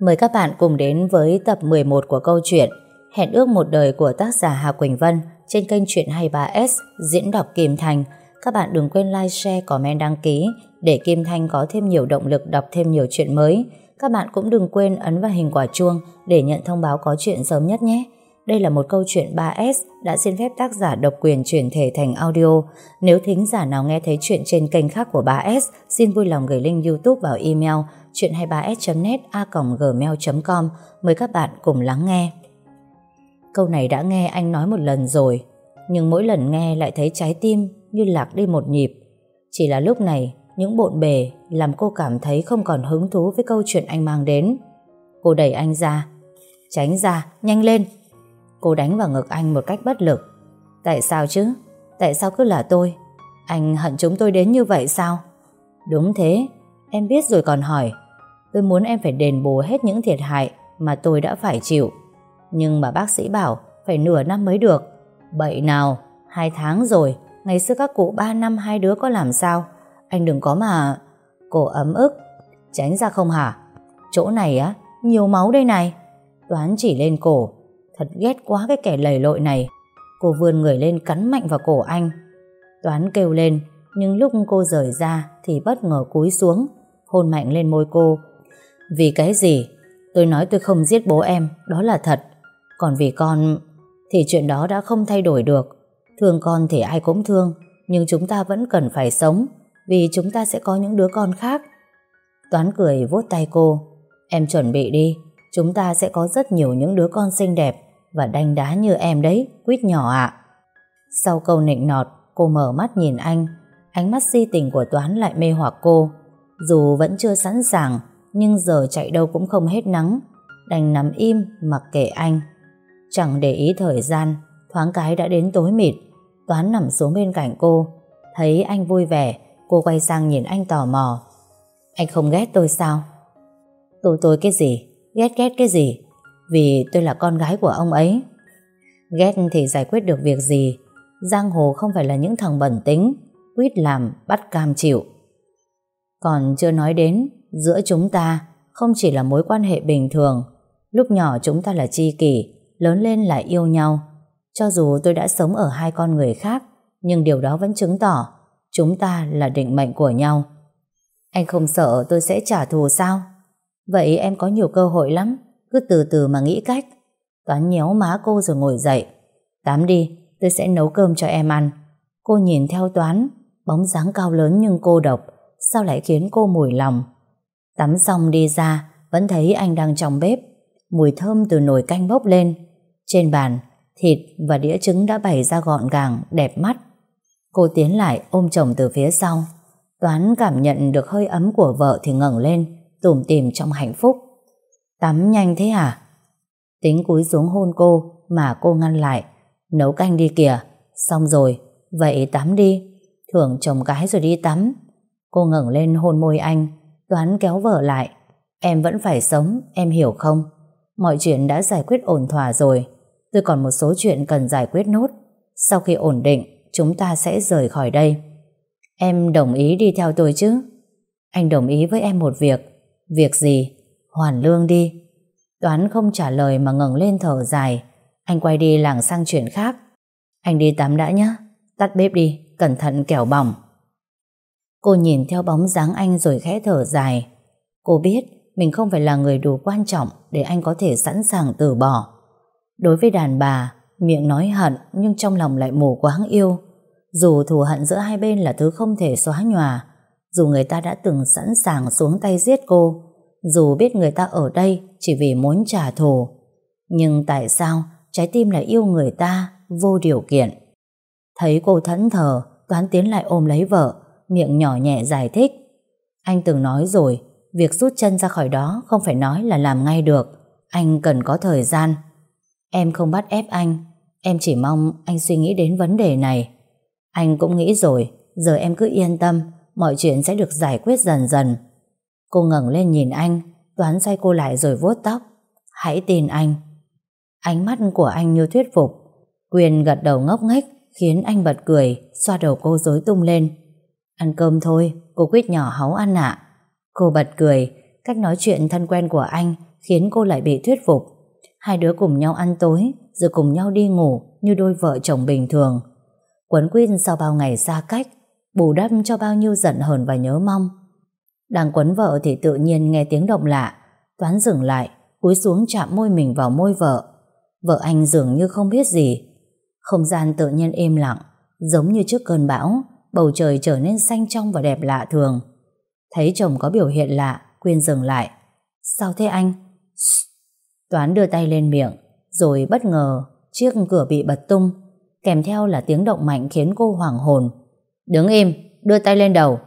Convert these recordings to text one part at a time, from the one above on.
Mời các bạn cùng đến với tập 11 của câu chuyện Hẹn ước một đời của tác giả Hà Quỳnh Vân trên kênh Chuyện 23S diễn đọc Kim Thành. Các bạn đừng quên like, share, comment, đăng ký để Kim Thanh có thêm nhiều động lực đọc thêm nhiều chuyện mới. Các bạn cũng đừng quên ấn vào hình quả chuông để nhận thông báo có chuyện sớm nhất nhé. Đây là một câu chuyện 3S đã xin phép tác giả độc quyền chuyển thể thành audio. Nếu thính giả nào nghe thấy chuyện trên kênh khác của 3S, xin vui lòng gửi link YouTube vào email chuyện23s.net a.gmail.com Mời các bạn cùng lắng nghe. Câu này đã nghe anh nói một lần rồi, nhưng mỗi lần nghe lại thấy trái tim như lạc đi một nhịp. Chỉ là lúc này, những bộn bề làm cô cảm thấy không còn hứng thú với câu chuyện anh mang đến. Cô đẩy anh ra. Tránh ra, nhanh lên. Cô đánh vào ngực anh một cách bất lực. Tại sao chứ? Tại sao cứ là tôi? Anh hận chúng tôi đến như vậy sao? Đúng thế, em biết rồi còn hỏi. Tôi muốn em phải đền bù hết những thiệt hại mà tôi đã phải chịu. Nhưng mà bác sĩ bảo phải nửa năm mới được. Bậy nào, hai tháng rồi, ngày xưa các cụ ba năm hai đứa có làm sao? Anh đừng có mà... Cổ ấm ức. Tránh ra không hả? Chỗ này á, nhiều máu đây này. Toán chỉ lên cổ. Thật ghét quá cái kẻ lầy lội này. Cô vươn người lên cắn mạnh vào cổ anh. Toán kêu lên, nhưng lúc cô rời ra thì bất ngờ cúi xuống, hôn mạnh lên môi cô. Vì cái gì? Tôi nói tôi không giết bố em, đó là thật. Còn vì con, thì chuyện đó đã không thay đổi được. Thương con thì ai cũng thương, nhưng chúng ta vẫn cần phải sống, vì chúng ta sẽ có những đứa con khác. Toán cười vuốt tay cô. Em chuẩn bị đi, chúng ta sẽ có rất nhiều những đứa con xinh đẹp và đanh đá như em đấy, quýt nhỏ ạ. Sau câu nịnh nọt, cô mở mắt nhìn anh. Ánh mắt si tình của Toán lại mê hoặc cô. Dù vẫn chưa sẵn sàng, nhưng giờ chạy đâu cũng không hết nắng. Đành nằm im mặc kệ anh. Chẳng để ý thời gian, thoáng cái đã đến tối mịt. Toán nằm xuống bên cạnh cô. Thấy anh vui vẻ, cô quay sang nhìn anh tò mò. Anh không ghét tôi sao? Tôi tôi cái gì? Ghét ghét cái gì? Vì tôi là con gái của ông ấy. Ghét thì giải quyết được việc gì? Giang hồ không phải là những thằng bẩn tính, quyết làm, bắt cam chịu. Còn chưa nói đến, giữa chúng ta không chỉ là mối quan hệ bình thường. Lúc nhỏ chúng ta là tri kỷ, lớn lên lại yêu nhau. Cho dù tôi đã sống ở hai con người khác, nhưng điều đó vẫn chứng tỏ chúng ta là định mệnh của nhau. Anh không sợ tôi sẽ trả thù sao? Vậy em có nhiều cơ hội lắm, cứ từ từ mà nghĩ cách. Toán nhéo má cô rồi ngồi dậy. Tắm đi, tôi sẽ nấu cơm cho em ăn. Cô nhìn theo Toán, bóng dáng cao lớn nhưng cô độc, sao lại khiến cô mùi lòng. Tắm xong đi ra, vẫn thấy anh đang trong bếp. Mùi thơm từ nồi canh bốc lên. Trên bàn, thịt và đĩa trứng đã bày ra gọn gàng, đẹp mắt. Cô tiến lại ôm chồng từ phía sau. Toán cảm nhận được hơi ấm của vợ thì ngẩng lên, tủm tìm trong hạnh phúc. Tắm nhanh thế hả? Tính cúi xuống hôn cô mà cô ngăn lại. Nấu canh đi kìa. Xong rồi, vậy tắm đi. Thưởng chồng cái rồi đi tắm. Cô ngẩng lên hôn môi anh. Toán kéo vợ lại. Em vẫn phải sống, em hiểu không? Mọi chuyện đã giải quyết ổn thỏa rồi. Tôi còn một số chuyện cần giải quyết nốt. Sau khi ổn định, chúng ta sẽ rời khỏi đây. Em đồng ý đi theo tôi chứ? Anh đồng ý với em một việc. Việc gì? Hoàn lương đi. Toán không trả lời mà ngẩng lên thở dài. Anh quay đi lảng sang chuyện khác. Anh đi tắm đã nhé. Tắt bếp đi, cẩn thận kẻo bỏng. Cô nhìn theo bóng dáng anh rồi khẽ thở dài. Cô biết mình không phải là người đủ quan trọng để anh có thể sẵn sàng từ bỏ. Đối với đàn bà, miệng nói hận nhưng trong lòng lại mù quáng yêu. Dù thù hận giữa hai bên là thứ không thể xóa nhòa, dù người ta đã từng sẵn sàng xuống tay giết cô, dù biết người ta ở đây chỉ vì muốn trả thù. Nhưng tại sao trái tim lại yêu người ta vô điều kiện? Thấy cô thẫn thờ, Toán tiến lại ôm lấy vợ, miệng nhỏ nhẹ giải thích. Anh từng nói rồi, việc rút chân ra khỏi đó không phải nói là làm ngay được. Anh cần có thời gian. Em không bắt ép anh, em chỉ mong anh suy nghĩ đến vấn đề này. Anh cũng nghĩ rồi, giờ em cứ yên tâm, mọi chuyện sẽ được giải quyết dần dần. Cô ngẩng lên nhìn anh, Toán say cô lại rồi vuốt tóc. Hãy tin anh. Ánh mắt của anh như thuyết phục. Quyền gật đầu ngốc nghếch khiến anh bật cười, xoa đầu cô rối tung lên. Ăn cơm thôi, cô quýt nhỏ háu ăn ạ. Cô bật cười, cách nói chuyện thân quen của anh khiến cô lại bị thuyết phục. Hai đứa cùng nhau ăn tối, rồi cùng nhau đi ngủ như đôi vợ chồng bình thường. Quấn quýt sau bao ngày xa cách, bù đắp cho bao nhiêu giận hờn và nhớ mong. Đang quấn vợ thì tự nhiên nghe tiếng động lạ, Toán dừng lại, cúi xuống chạm môi mình vào môi vợ. Vợ anh dường như không biết gì. Không gian tự nhiên êm lặng, giống như trước cơn bão, bầu trời trở nên xanh trong và đẹp lạ thường. Thấy chồng có biểu hiện lạ, Quyên dừng lại. Sao thế anh? Toán đưa tay lên miệng, rồi bất ngờ chiếc cửa bị bật tung, kèm theo là tiếng động mạnh khiến cô hoảng hồn. Đứng im, đưa tay lên đầu.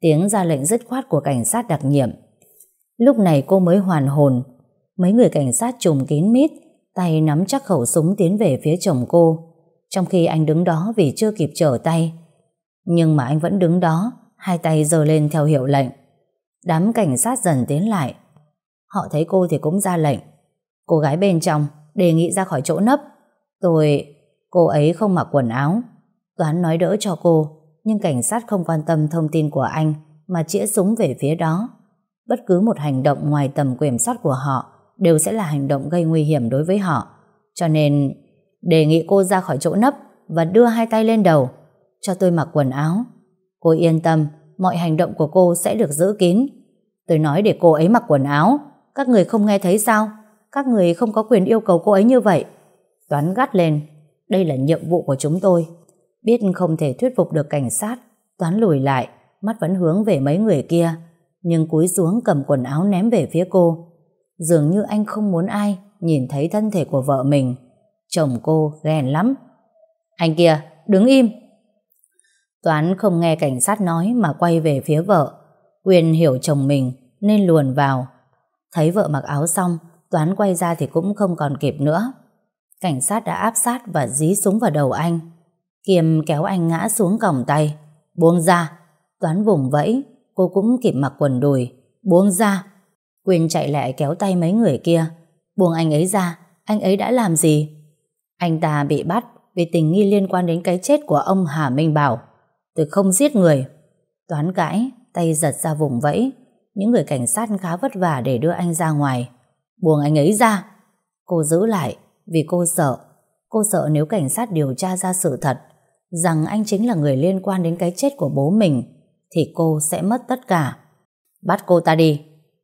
Tiếng ra lệnh dứt khoát của cảnh sát đặc nhiệm. Lúc này cô mới hoàn hồn. Mấy người cảnh sát trùng kín mít, tay nắm chắc khẩu súng tiến về phía chồng cô, trong khi anh đứng đó vì chưa kịp trở tay. Nhưng mà anh vẫn đứng đó, hai tay giơ lên theo hiệu lệnh. Đám cảnh sát dần tiến lại. Họ thấy cô thì cũng ra lệnh. Cô gái bên trong đề nghị ra khỏi chỗ nấp. Tôi... Cô ấy không mặc quần áo. Toán nói đỡ cho cô, nhưng cảnh sát không quan tâm thông tin của anh mà chĩa súng về phía đó. Bất cứ một hành động ngoài tầm kiểm soát của họ đều sẽ là hành động gây nguy hiểm đối với họ. Cho nên đề nghị cô ra khỏi chỗ nấp và đưa hai tay lên đầu cho tôi mặc quần áo. Cô yên tâm, mọi hành động của cô sẽ được giữ kín. Tôi nói để cô ấy mặc quần áo, các người không nghe thấy sao? Các người không có quyền yêu cầu cô ấy như vậy. Toán gắt lên, đây là nhiệm vụ của chúng tôi. Biết không thể thuyết phục được cảnh sát, Toán lùi lại, mắt vẫn hướng về mấy người kia, nhưng cúi xuống cầm quần áo ném về phía cô. Dường như anh không muốn ai nhìn thấy thân thể của vợ mình. Chồng cô ghen lắm. Anh kia, đứng im. Toán không nghe cảnh sát nói mà quay về phía vợ. Quyền hiểu chồng mình nên luồn vào. Thấy vợ mặc áo xong, Toán quay ra thì cũng không còn kịp nữa. Cảnh sát đã áp sát và dí súng vào đầu anh. Kiềm kéo anh ngã xuống còng tay. Buông ra. Toán vùng vẫy, cô cũng kịp mặc quần đùi. Buông ra. Quyền chạy lại kéo tay mấy người kia. Buông anh ấy ra, anh ấy đã làm gì? Anh ta bị bắt vì tình nghi liên quan đến cái chết của ông Hà Minh Bảo. Tôi không giết người. Toán cãi, tay giật ra vùng vẫy. Những người cảnh sát khá vất vả để đưa anh ra ngoài. Buông anh ấy ra. Cô giữ lại vì cô sợ. Cô sợ nếu cảnh sát điều tra ra sự thật rằng anh chính là người liên quan đến cái chết của bố mình, thì cô sẽ mất tất cả. Bắt cô ta đi.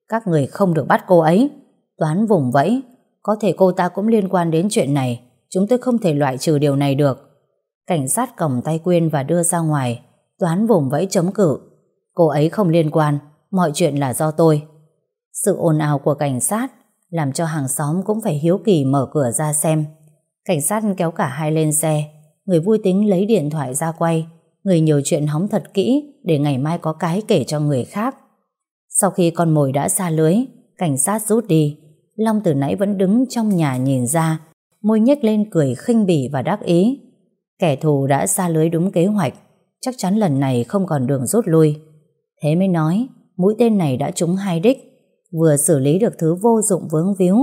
Các người không được bắt cô ấy. Toán vùng vẫy. Có thể cô ta cũng liên quan đến chuyện này. Chúng tôi không thể loại trừ điều này được. Cảnh sát cầm tay Quyên và đưa ra ngoài. Toán vùng vẫy chống cự. Cô ấy không liên quan. Mọi chuyện là do tôi. Sự ồn ào của cảnh sát làm cho hàng xóm cũng phải hiếu kỳ mở cửa ra xem. Cảnh sát kéo cả hai lên xe. Người vui tính lấy điện thoại ra quay. Người nhiều chuyện hóng thật kỹ để ngày mai có cái kể cho người khác. Sau khi con mồi đã xa lưới, cảnh sát rút đi. Long từ nãy vẫn đứng trong nhà nhìn ra, môi nhếch lên cười khinh bỉ và đắc ý. Kẻ thù đã xa lưới đúng kế hoạch, chắc chắn lần này không còn đường rút lui. Thế mới nói, mũi tên này đã trúng hai đích, vừa xử lý được thứ vô dụng vướng víu,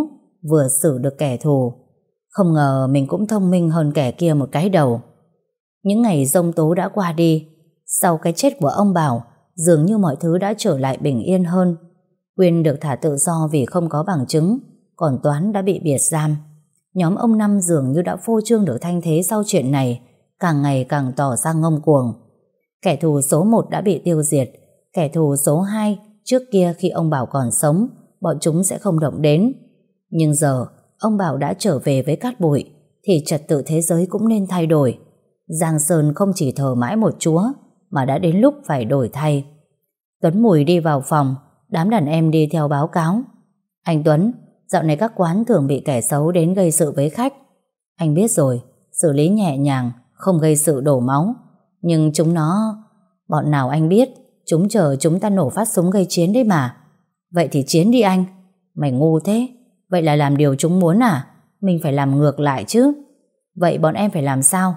vừa xử được kẻ thù. Không ngờ mình cũng thông minh hơn kẻ kia một cái đầu. Những ngày rông tố đã qua đi, sau cái chết của ông Bảo, dường như mọi thứ đã trở lại bình yên hơn. Quyên được thả tự do vì không có bằng chứng, còn Toán đã bị biệt giam. Nhóm ông Năm dường như đã phô trương được thanh thế sau chuyện này, càng ngày càng tỏ ra ngông cuồng. Kẻ thù số 1 đã bị tiêu diệt, kẻ thù số 2 trước kia khi ông Bảo còn sống, bọn chúng sẽ không động đến. Nhưng giờ, ông Bảo đã trở về với cát bụi, thì trật tự thế giới cũng nên thay đổi. Giang Sơn không chỉ thờ mãi một chúa, mà đã đến lúc phải đổi thay. Tuấn Mùi đi vào phòng, đám đàn em đi theo báo cáo. Anh Tuấn, dạo này các quán thường bị kẻ xấu đến gây sự với khách. Anh biết rồi, xử lý nhẹ nhàng, không gây sự đổ máu. Nhưng chúng nó... Bọn nào anh biết, chúng chờ chúng ta nổ phát súng gây chiến đấy mà. Vậy thì chiến đi anh. Mày ngu thế, vậy là làm điều chúng muốn à? Mình phải làm ngược lại chứ. Vậy bọn em phải làm sao?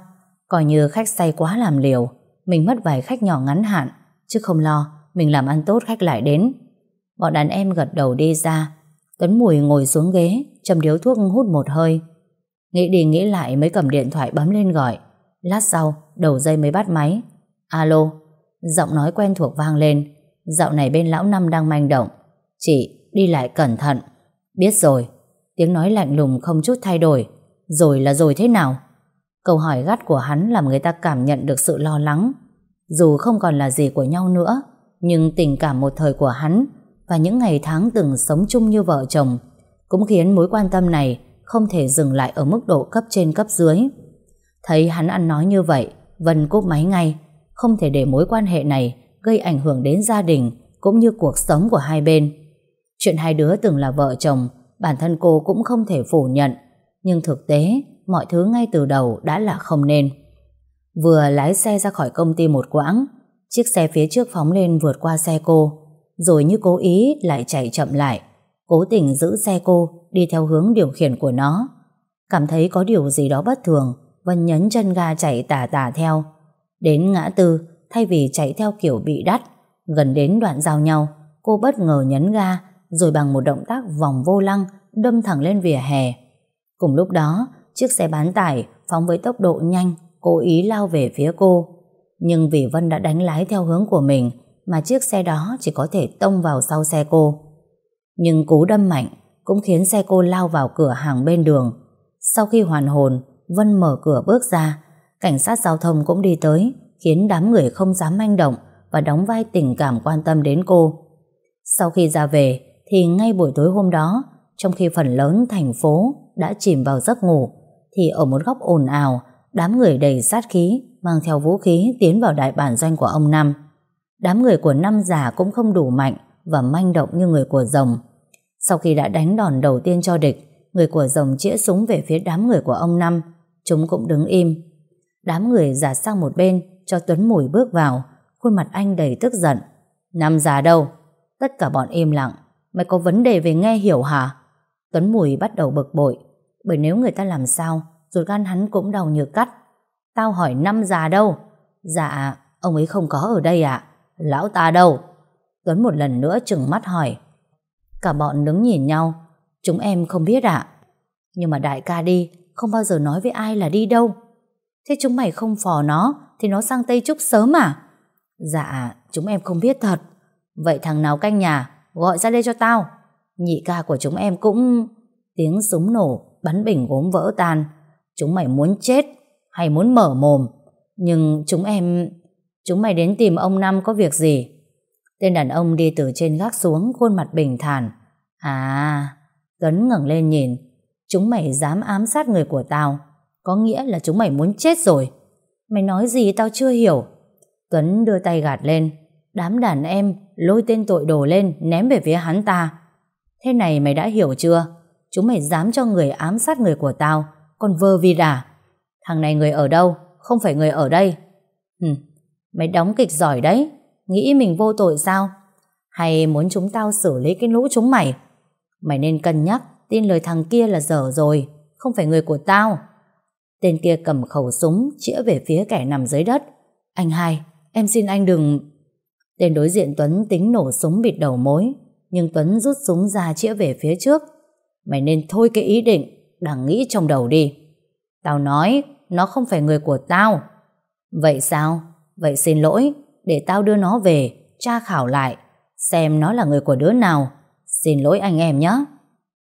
Coi như khách say quá làm liều, mình mất vài khách nhỏ ngắn hạn, chứ không lo, mình làm ăn tốt khách lại đến. Bọn đàn em gật đầu đi ra, Tuấn Mùi ngồi xuống ghế, châm điếu thuốc hút một hơi. Nghĩ đi nghĩ lại mới cầm điện thoại bấm lên gọi. Lát sau, đầu dây mới bắt máy. Alo, giọng nói quen thuộc vang lên. Dạo này bên lão năm đang manh động. Chị, đi lại cẩn thận. Biết rồi. Tiếng nói lạnh lùng không chút thay đổi. Rồi là rồi thế nào? Câu hỏi gắt của hắn làm người ta cảm nhận được sự lo lắng. Dù không còn là gì của nhau nữa, nhưng tình cảm một thời của hắn và những ngày tháng từng sống chung như vợ chồng cũng khiến mối quan tâm này không thể dừng lại ở mức độ cấp trên cấp dưới. Thấy hắn ăn nói như vậy, Vân cúp máy ngay, không thể để mối quan hệ này gây ảnh hưởng đến gia đình cũng như cuộc sống của hai bên. Chuyện hai đứa từng là vợ chồng, bản thân cô cũng không thể phủ nhận, nhưng thực tế, mọi thứ ngay từ đầu đã là không nên. Vừa lái xe ra khỏi công ty một quãng, chiếc xe phía trước phóng lên vượt qua xe cô, rồi như cố ý lại chạy chậm lại, cố tình giữ xe cô đi theo hướng điều khiển của nó. Cảm thấy có điều gì đó bất thường, Vân nhấn chân ga chạy tà tà theo. Đến ngã tư, thay vì chạy theo kiểu bị đắt, gần đến đoạn giao nhau, cô bất ngờ nhấn ga, rồi bằng một động tác vòng vô lăng, đâm thẳng lên vỉa hè. Cùng lúc đó, chiếc xe bán tải phóng với tốc độ nhanh, cố ý lao về phía cô. Nhưng vì Vân đã đánh lái theo hướng của mình, mà chiếc xe đó chỉ có thể tông vào sau xe cô. Nhưng cú đâm mạnh cũng khiến xe cô lao vào cửa hàng bên đường. Sau khi hoàn hồn, Vân mở cửa bước ra, cảnh sát giao thông cũng đi tới, khiến đám người không dám manh động và đóng vai tình cảm quan tâm đến cô. Sau khi ra về, thì ngay buổi tối hôm đó, trong khi phần lớn thành phố đã chìm vào giấc ngủ, thì ở một góc ồn ào, đám người đầy sát khí, mang theo vũ khí tiến vào đại bản doanh của ông Năm. Đám người của Năm già cũng không đủ mạnh và manh động như người của rồng. Sau khi đã đánh đòn đầu tiên cho địch, người của rồng chĩa súng về phía đám người của ông Năm, chúng cũng đứng im. Đám người giả sang một bên cho Tuấn Mùi bước vào, khuôn mặt anh đầy tức giận. Năm già đâu? Tất cả bọn im lặng. Mày có vấn đề về nghe hiểu hả? Tuấn Mùi bắt đầu bực bội, bởi nếu người ta làm sao, ruột gan hắn cũng đau như cắt. Tao hỏi năm già đâu? Dạ, ông ấy không có ở đây ạ. Lão ta đâu? Tuấn một lần nữa trừng mắt hỏi. Cả bọn đứng nhìn nhau. Chúng em không biết ạ. Nhưng mà đại ca đi, không bao giờ nói với ai là đi đâu. Thế chúng mày không phò nó, thì nó sang Tây Trúc sớm à? Dạ, chúng em không biết thật. Vậy thằng nào canh nhà, gọi ra đây cho tao. Nhị ca của chúng em cũng... Tiếng súng nổ, bắn bình gốm vỡ tan. Chúng mày muốn chết, hay muốn mở mồm. Nhưng chúng em... Chúng mày đến tìm ông Năm có việc gì? Tên đàn ông đi từ trên gác xuống, khuôn mặt bình thản. À, Tuấn ngẩng lên nhìn. Chúng mày dám ám sát người của tao. Có nghĩa là chúng mày muốn chết rồi. Mày nói gì tao chưa hiểu. Tuấn đưa tay gạt lên. Đám đàn em lôi tên tội đồ lên ném về phía hắn ta. Thế này mày đã hiểu chưa? Chúng mày dám cho người ám sát người của tao. Còn vơ vi đà. Thằng này người ở đâu? Không phải người ở đây. Hừ, mày đóng kịch giỏi đấy. Nghĩ mình vô tội sao? Hay muốn chúng tao xử lý cái lũ chúng mày? Mày nên cân nhắc tin lời thằng kia là dở rồi. Không phải người của tao. Tên kia cầm khẩu súng chĩa về phía kẻ nằm dưới đất. Anh hai, em xin anh đừng... Tên đối diện Tuấn tính nổ súng bịt đầu mối, nhưng Tuấn rút súng ra chĩa về phía trước. Mày nên thôi cái ý định, đang nghĩ trong đầu đi. Tao nói, nó không phải người của tao. Vậy sao? Vậy xin lỗi, để tao đưa nó về, tra khảo lại, xem nó là người của đứa nào. Xin lỗi anh em nhé.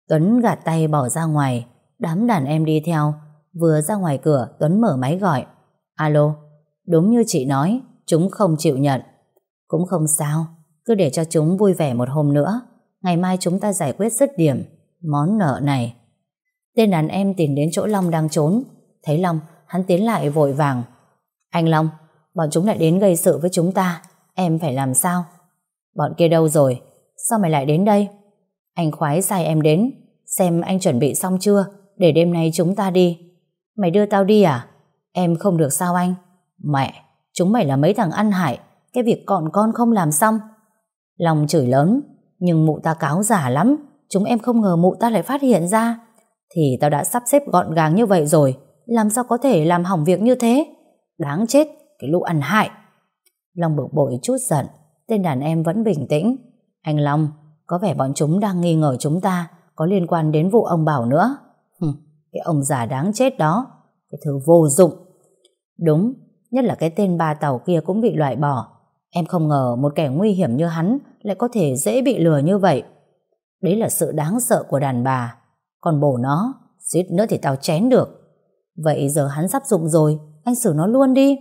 Tuấn gạt tay bỏ ra ngoài, đám đàn em đi theo, Vừa ra ngoài cửa Tuấn mở máy gọi Alo, đúng như chị nói Chúng không chịu nhận cũng không sao, cứ để cho chúng vui vẻ một hôm nữa. Ngày mai chúng ta giải quyết dứt điểm Món nợ này. Tên đàn em tìm đến chỗ Long đang trốn. Thấy Long, hắn tiến lại vội vàng. Anh Long, bọn chúng lại đến gây sự với chúng ta Em phải làm sao? Bọn kia đâu rồi? Sao mày lại đến đây? Anh khoái sai em đến Xem anh chuẩn bị xong chưa Để đêm nay chúng ta đi. Mày đưa tao đi à? Em không được sao anh? Mẹ, chúng mày là mấy thằng ăn hại, cái việc còn con không làm xong. Lòng chửi lớn, nhưng mụ ta cáo giả lắm, chúng em không ngờ mụ ta lại phát hiện ra. Thì tao đã sắp xếp gọn gàng như vậy rồi, làm sao có thể làm hỏng việc như thế? Đáng chết, cái lũ ăn hại. Long bực bội chút giận, tên đàn em vẫn bình tĩnh. Anh Long, có vẻ bọn chúng đang nghi ngờ chúng ta có liên quan đến vụ ông Bảo nữa. Hừm, cái ông già đáng chết đó Cái thứ vô dụng Đúng, nhất là cái tên ba tàu kia cũng bị loại bỏ Em không ngờ một kẻ nguy hiểm như hắn Lại có thể dễ bị lừa như vậy Đấy là sự đáng sợ của đàn bà. Còn bổ nó, suýt nữa thì tao chén được. Vậy giờ hắn sắp dụng rồi, anh xử nó luôn đi.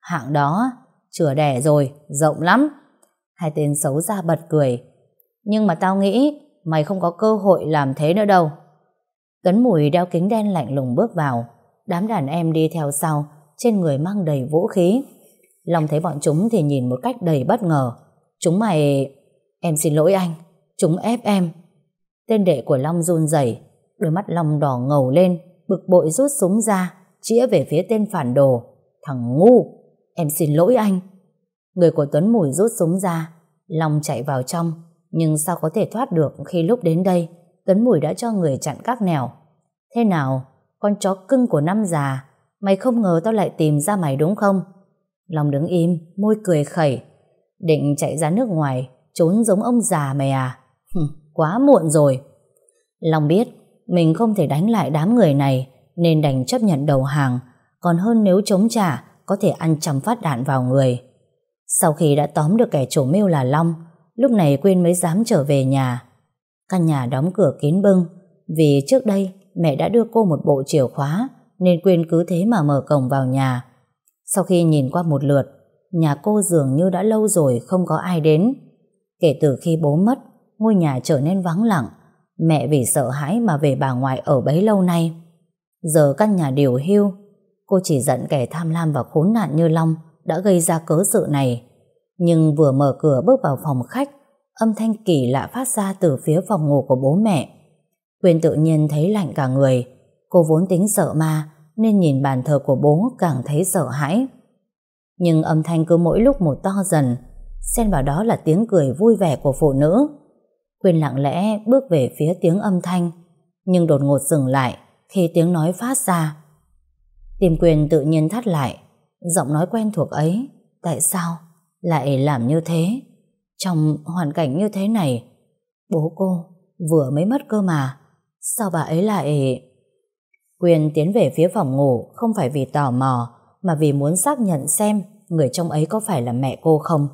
Hạng đó, chừa đẻ rồi, rộng lắm. Hai tên xấu ra bật cười. Nhưng mà tao nghĩ mày không có cơ hội làm thế nữa đâu. Tuấn Mùi đeo kính đen lạnh lùng bước vào. Đám đàn em đi theo sau, trên người mang đầy vũ khí. Long thấy bọn chúng thì nhìn một cách đầy bất ngờ. Chúng mày... Em xin lỗi anh, chúng ép em. Tên đệ của Long run rẩy, đôi mắt Long đỏ ngầu lên, bực bội rút súng ra, chĩa về phía tên phản đồ. Thằng ngu, em xin lỗi anh. Người của Tuấn Mùi rút súng ra, Long chạy vào trong, nhưng sao có thể thoát được khi lúc đến đây, Tuấn Mùi đã cho người chặn các nẻo. Thế nào, con chó cưng của năm già, mày không ngờ tao lại tìm ra mày đúng không? Long đứng im, môi cười khẩy, định chạy ra nước ngoài, trốn giống ông già mày à? quá muộn rồi. Long biết, mình không thể đánh lại đám người này, nên đành chấp nhận đầu hàng, còn hơn nếu chống trả, có thể ăn trăm phát đạn vào người. Sau khi đã tóm được kẻ chủ mưu là Long, lúc này Quyên mới dám trở về nhà. Căn nhà đóng cửa kín bưng, vì trước đây mẹ đã đưa cô một bộ chìa khóa, nên Quyên cứ thế mà mở cổng vào nhà. Sau khi nhìn qua một lượt, nhà cô dường như đã lâu rồi không có ai đến. Kể từ khi bố mất, ngôi nhà trở nên vắng lặng, mẹ vì sợ hãi mà về bà ngoại ở bấy lâu nay. Giờ căn nhà điều hưu, cô chỉ giận kẻ tham lam và khốn nạn như Long đã gây ra cớ sự này. Nhưng vừa mở cửa bước vào phòng khách, âm thanh kỳ lạ phát ra từ phía phòng ngủ của bố mẹ. quyền tự nhiên thấy lạnh cả người. Cô vốn tính sợ ma, nên nhìn bàn thờ của bố càng thấy sợ hãi. Nhưng âm thanh cứ mỗi lúc một to dần, xen vào đó là tiếng cười vui vẻ của phụ nữ. Quyên lặng lẽ bước về phía tiếng âm thanh, nhưng đột ngột dừng lại khi tiếng nói phát ra. Tim Quyên tự nhiên thắt lại, giọng nói quen thuộc ấy, tại sao lại làm như thế? Trong hoàn cảnh như thế này, bố cô vừa mới mất cơ mà, sao bà ấy lại... Quyền tiến về phía phòng ngủ không phải vì tò mò, mà vì muốn xác nhận xem người trong ấy có phải là mẹ cô không.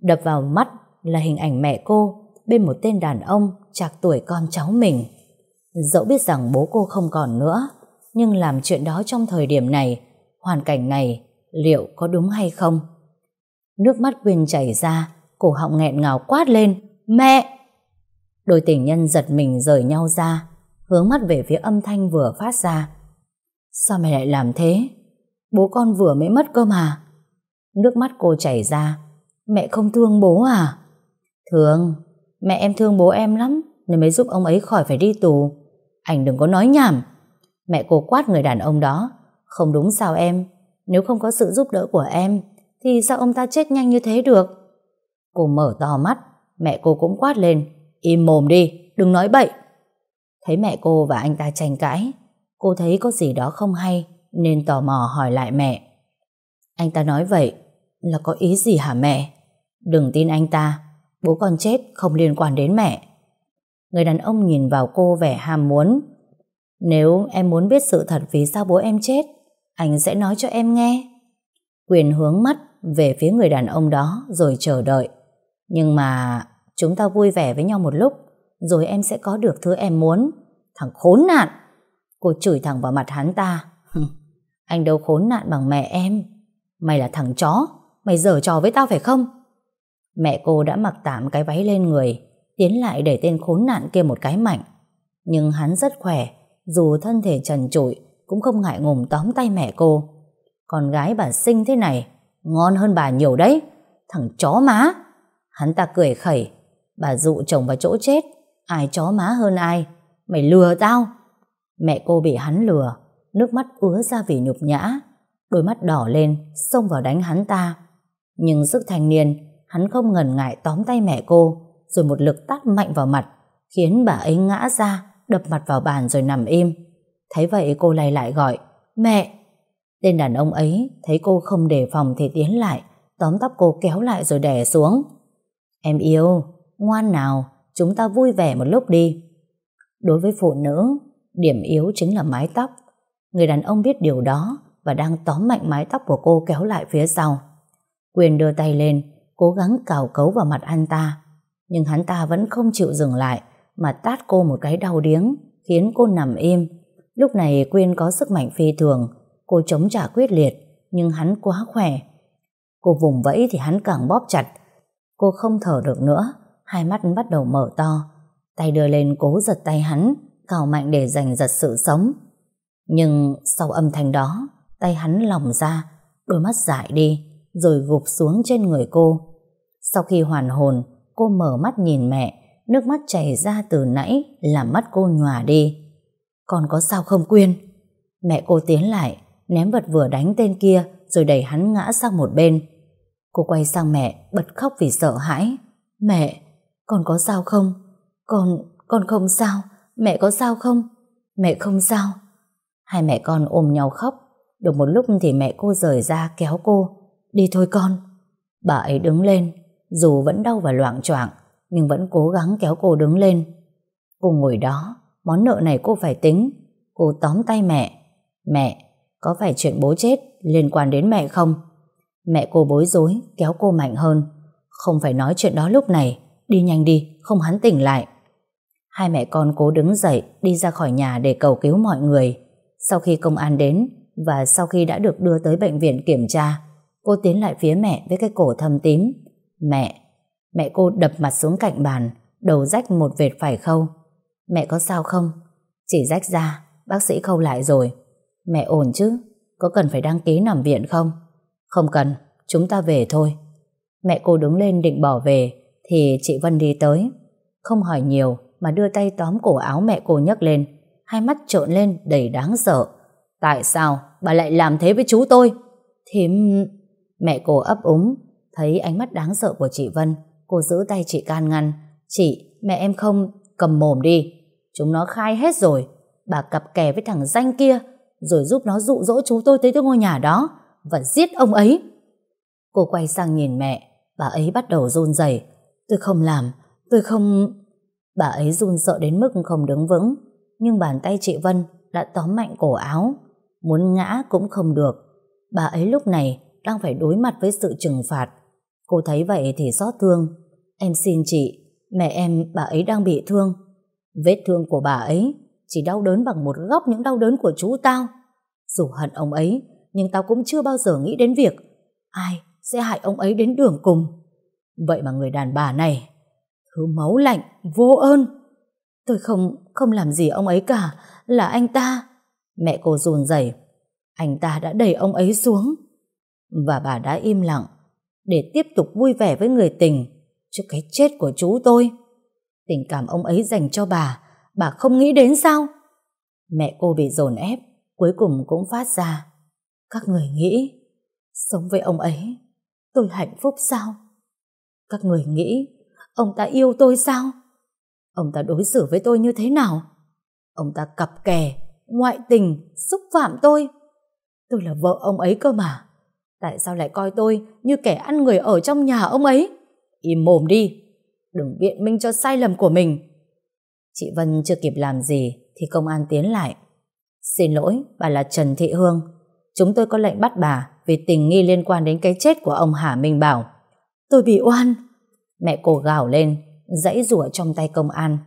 Đập vào mắt là hình ảnh mẹ cô bên một tên đàn ông chạc tuổi con cháu mình. Dẫu biết rằng bố cô không còn nữa, nhưng làm chuyện đó trong thời điểm này, hoàn cảnh này, liệu có đúng hay không? Nước mắt Quyên chảy ra, cổ họng nghẹn ngào quát lên, mẹ! Đôi tình nhân giật mình rời nhau ra, hướng mắt về phía âm thanh vừa phát ra. Sao mẹ lại làm thế? Bố con vừa mới mất cơ mà. Nước mắt cô chảy ra, mẹ không thương bố à? Thương, mẹ em thương bố em lắm, nên mới giúp ông ấy khỏi phải đi tù. Anh đừng có nói nhảm. Mẹ cô quát người đàn ông đó. Không đúng sao em? Nếu không có sự giúp đỡ của em, thì sao ông ta chết nhanh như thế được? Cô mở to mắt, mẹ cô cũng quát lên. Im mồm đi, đừng nói bậy. Thấy mẹ cô và anh ta tranh cãi, cô thấy có gì đó không hay, nên tò mò hỏi lại mẹ. Anh ta nói vậy là có ý gì hả mẹ? Đừng tin anh ta, bố con chết không liên quan đến mẹ. Người đàn ông nhìn vào cô vẻ ham muốn. Nếu em muốn biết sự thật vì sao bố em chết, anh sẽ nói cho em nghe. Quyền hướng mắt về phía người đàn ông đó rồi chờ đợi. Nhưng mà chúng ta vui vẻ với nhau một lúc, rồi em sẽ có được thứ em muốn. Thằng khốn nạn! Cô chửi thẳng vào mặt hắn ta. anh đâu khốn nạn bằng mẹ em. Mày là thằng chó, mày dở trò với tao phải không? Mẹ cô đã mặc tạm cái váy lên người, tiến lại để tên khốn nạn kia một cái mạnh. Nhưng hắn rất khỏe, dù thân thể trần trụi, cũng không ngại ngùng tóm tay mẹ cô. Con gái bà xinh thế này, ngon hơn bà nhiều đấy. Thằng chó má. Hắn ta cười khẩy, bà dụ chồng vào chỗ chết, ai chó má hơn ai. Mày lừa tao. Mẹ cô bị hắn lừa, nước mắt ứa ra vì nhục nhã. Đôi mắt đỏ lên, xông vào đánh hắn ta. Nhưng sức thanh niên, hắn không ngần ngại tóm tay mẹ cô, rồi một lực tát mạnh vào mặt, khiến bà ấy ngã ra, đập mặt vào bàn rồi nằm im. Thấy vậy cô lay lại gọi, mẹ! Tên đàn ông ấy thấy cô không đề phòng thì tiến lại, tóm tóc cô kéo lại rồi đè xuống. Em yêu, ngoan nào, chúng ta vui vẻ một lúc đi. Đối với phụ nữ, điểm yếu chính là mái tóc. Người đàn ông biết điều đó và đang tóm mạnh mái tóc của cô kéo lại phía sau. Quyền đưa tay lên, cố gắng cào cấu vào mặt anh ta. Nhưng hắn ta vẫn không chịu dừng lại, mà tát cô một cái đau điếng, khiến cô nằm im. Lúc này Quyên có sức mạnh phi thường, cô chống trả quyết liệt, nhưng hắn quá khỏe. Cô vùng vẫy thì hắn càng bóp chặt. Cô không thở được nữa, hai mắt bắt đầu mở to. Tay đưa lên cố giật tay hắn, cào mạnh để giành giật sự sống. Nhưng sau âm thanh đó, tay hắn lỏng ra, đôi mắt dại đi, rồi gục xuống trên người cô. Sau khi hoàn hồn, cô mở mắt nhìn mẹ, nước mắt chảy ra từ nãy làm mắt cô nhòa đi. Còn có sao không Quyên? Mẹ cô tiến lại, ném vật vừa đánh tên kia rồi đẩy hắn ngã sang một bên. Cô quay sang mẹ, bật khóc vì sợ hãi. Mẹ, con có sao không? Con, con không sao. Mẹ có sao không? Mẹ không sao. Hai mẹ con ôm nhau khóc. Được một lúc thì mẹ cô rời ra kéo cô. Đi thôi con. Bà ấy đứng lên, dù vẫn đau và loạn choạng nhưng vẫn cố gắng kéo cô đứng lên. Cô ngồi đó, món nợ này cô phải tính. Cô tóm tay mẹ. Mẹ, có phải chuyện bố chết liên quan đến mẹ không? Mẹ cô bối rối, kéo cô mạnh hơn. Không phải nói chuyện đó lúc này. Đi nhanh đi, không hắn tỉnh lại. Hai mẹ con cố đứng dậy, đi ra khỏi nhà để cầu cứu mọi người. Sau khi công an đến, và sau khi đã được đưa tới bệnh viện kiểm tra, cô tiến lại phía mẹ với cái cổ thâm tím. Mẹ, mẹ cô đập mặt xuống cạnh bàn, đầu rách một vệt phải khâu. Mẹ có sao không? Chỉ rách ra, bác sĩ khâu lại rồi. Mẹ ổn chứ? Có cần phải đăng ký nằm viện không? Không cần, chúng ta về thôi. Mẹ cô đứng lên định bỏ về, thì chị Vân đi tới. Không hỏi nhiều, mà đưa tay tóm cổ áo mẹ cô nhấc lên, hai mắt trộn lên đầy đáng sợ. Tại sao bà lại làm thế với chú tôi? Thím... Mẹ cô ấp úng, thấy ánh mắt đáng sợ của chị Vân, cô giữ tay chị can ngăn. Chị, mẹ em không, cầm mồm đi. Chúng nó khai hết rồi. Bà cặp kè với thằng danh kia, rồi giúp nó dụ dỗ chú tôi tới cái ngôi nhà đó, và giết ông ấy. Cô quay sang nhìn mẹ, bà ấy bắt đầu run rẩy. Tôi không làm, tôi không... Bà ấy run sợ đến mức không đứng vững, nhưng bàn tay chị Vân đã tóm mạnh cổ áo, muốn ngã cũng không được. Bà ấy lúc này đang phải đối mặt với sự trừng phạt. Cô thấy vậy thì xót thương. Em xin chị, mẹ em bà ấy đang bị thương. Vết thương của bà ấy chỉ đau đớn bằng một góc những đau đớn của chú tao. Dù hận ông ấy, nhưng tao cũng chưa bao giờ nghĩ đến việc ai sẽ hại ông ấy đến đường cùng. Vậy mà người đàn bà này, thứ máu lạnh, vô ơn. Tôi không, không làm gì ông ấy cả, là anh ta. Mẹ cô run rẩy Anh ta đã đẩy ông ấy xuống. Và bà đã im lặng, để tiếp tục vui vẻ với người tình trước cái chết của chú tôi. Tình cảm ông ấy dành cho bà, bà không nghĩ đến sao? Mẹ cô bị dồn ép, cuối cùng cũng phát ra. Các người nghĩ, sống với ông ấy, tôi hạnh phúc sao? Các người nghĩ, ông ta yêu tôi sao? Ông ta đối xử với tôi như thế nào? Ông ta cặp kè, ngoại tình, xúc phạm tôi. Tôi là vợ ông ấy cơ mà. Tại sao lại coi tôi như kẻ ăn người ở trong nhà ông ấy? Im mồm đi, đừng biện minh cho sai lầm của mình. Chị Vân chưa kịp làm gì thì công an tiến lại. Xin lỗi, bà là Trần Thị Hương. Chúng tôi có lệnh bắt bà vì tình nghi liên quan đến cái chết của ông Hà Minh Bảo. Tôi bị oan. Mẹ cô gào lên, dãy rủa trong tay công an.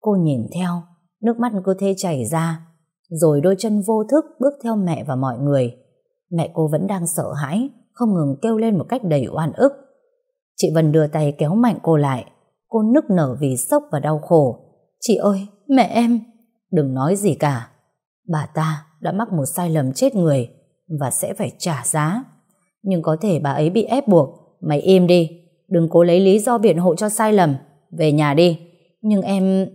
Cô nhìn theo, nước mắt cô thê chảy ra, rồi đôi chân vô thức bước theo mẹ và mọi người. Mẹ cô vẫn đang sợ hãi, không ngừng kêu lên một cách đầy oan ức. Chị Vân đưa tay kéo mạnh cô lại. Cô nức nở vì sốc và đau khổ. Chị ơi, mẹ em! Đừng nói gì cả. Bà ta đã mắc một sai lầm chết người và sẽ phải trả giá. Nhưng có thể bà ấy bị ép buộc. Mày im đi, đừng cố lấy lý do biện hộ cho sai lầm. Về nhà đi. Nhưng em...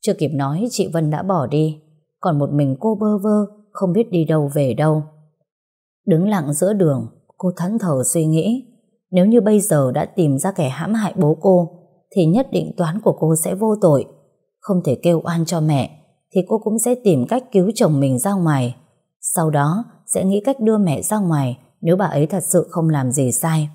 Chưa kịp nói chị Vân đã bỏ đi. Còn một mình cô bơ vơ, không biết đi đâu về đâu. Đứng lặng giữa đường, cô thẫn thờ suy nghĩ. Nếu như bây giờ đã tìm ra kẻ hãm hại bố cô, thì nhất định toán của cô sẽ vô tội. Không thể kêu oan cho mẹ, thì cô cũng sẽ tìm cách cứu chồng mình ra ngoài. Sau đó sẽ nghĩ cách đưa mẹ ra ngoài nếu bà ấy thật sự không làm gì sai.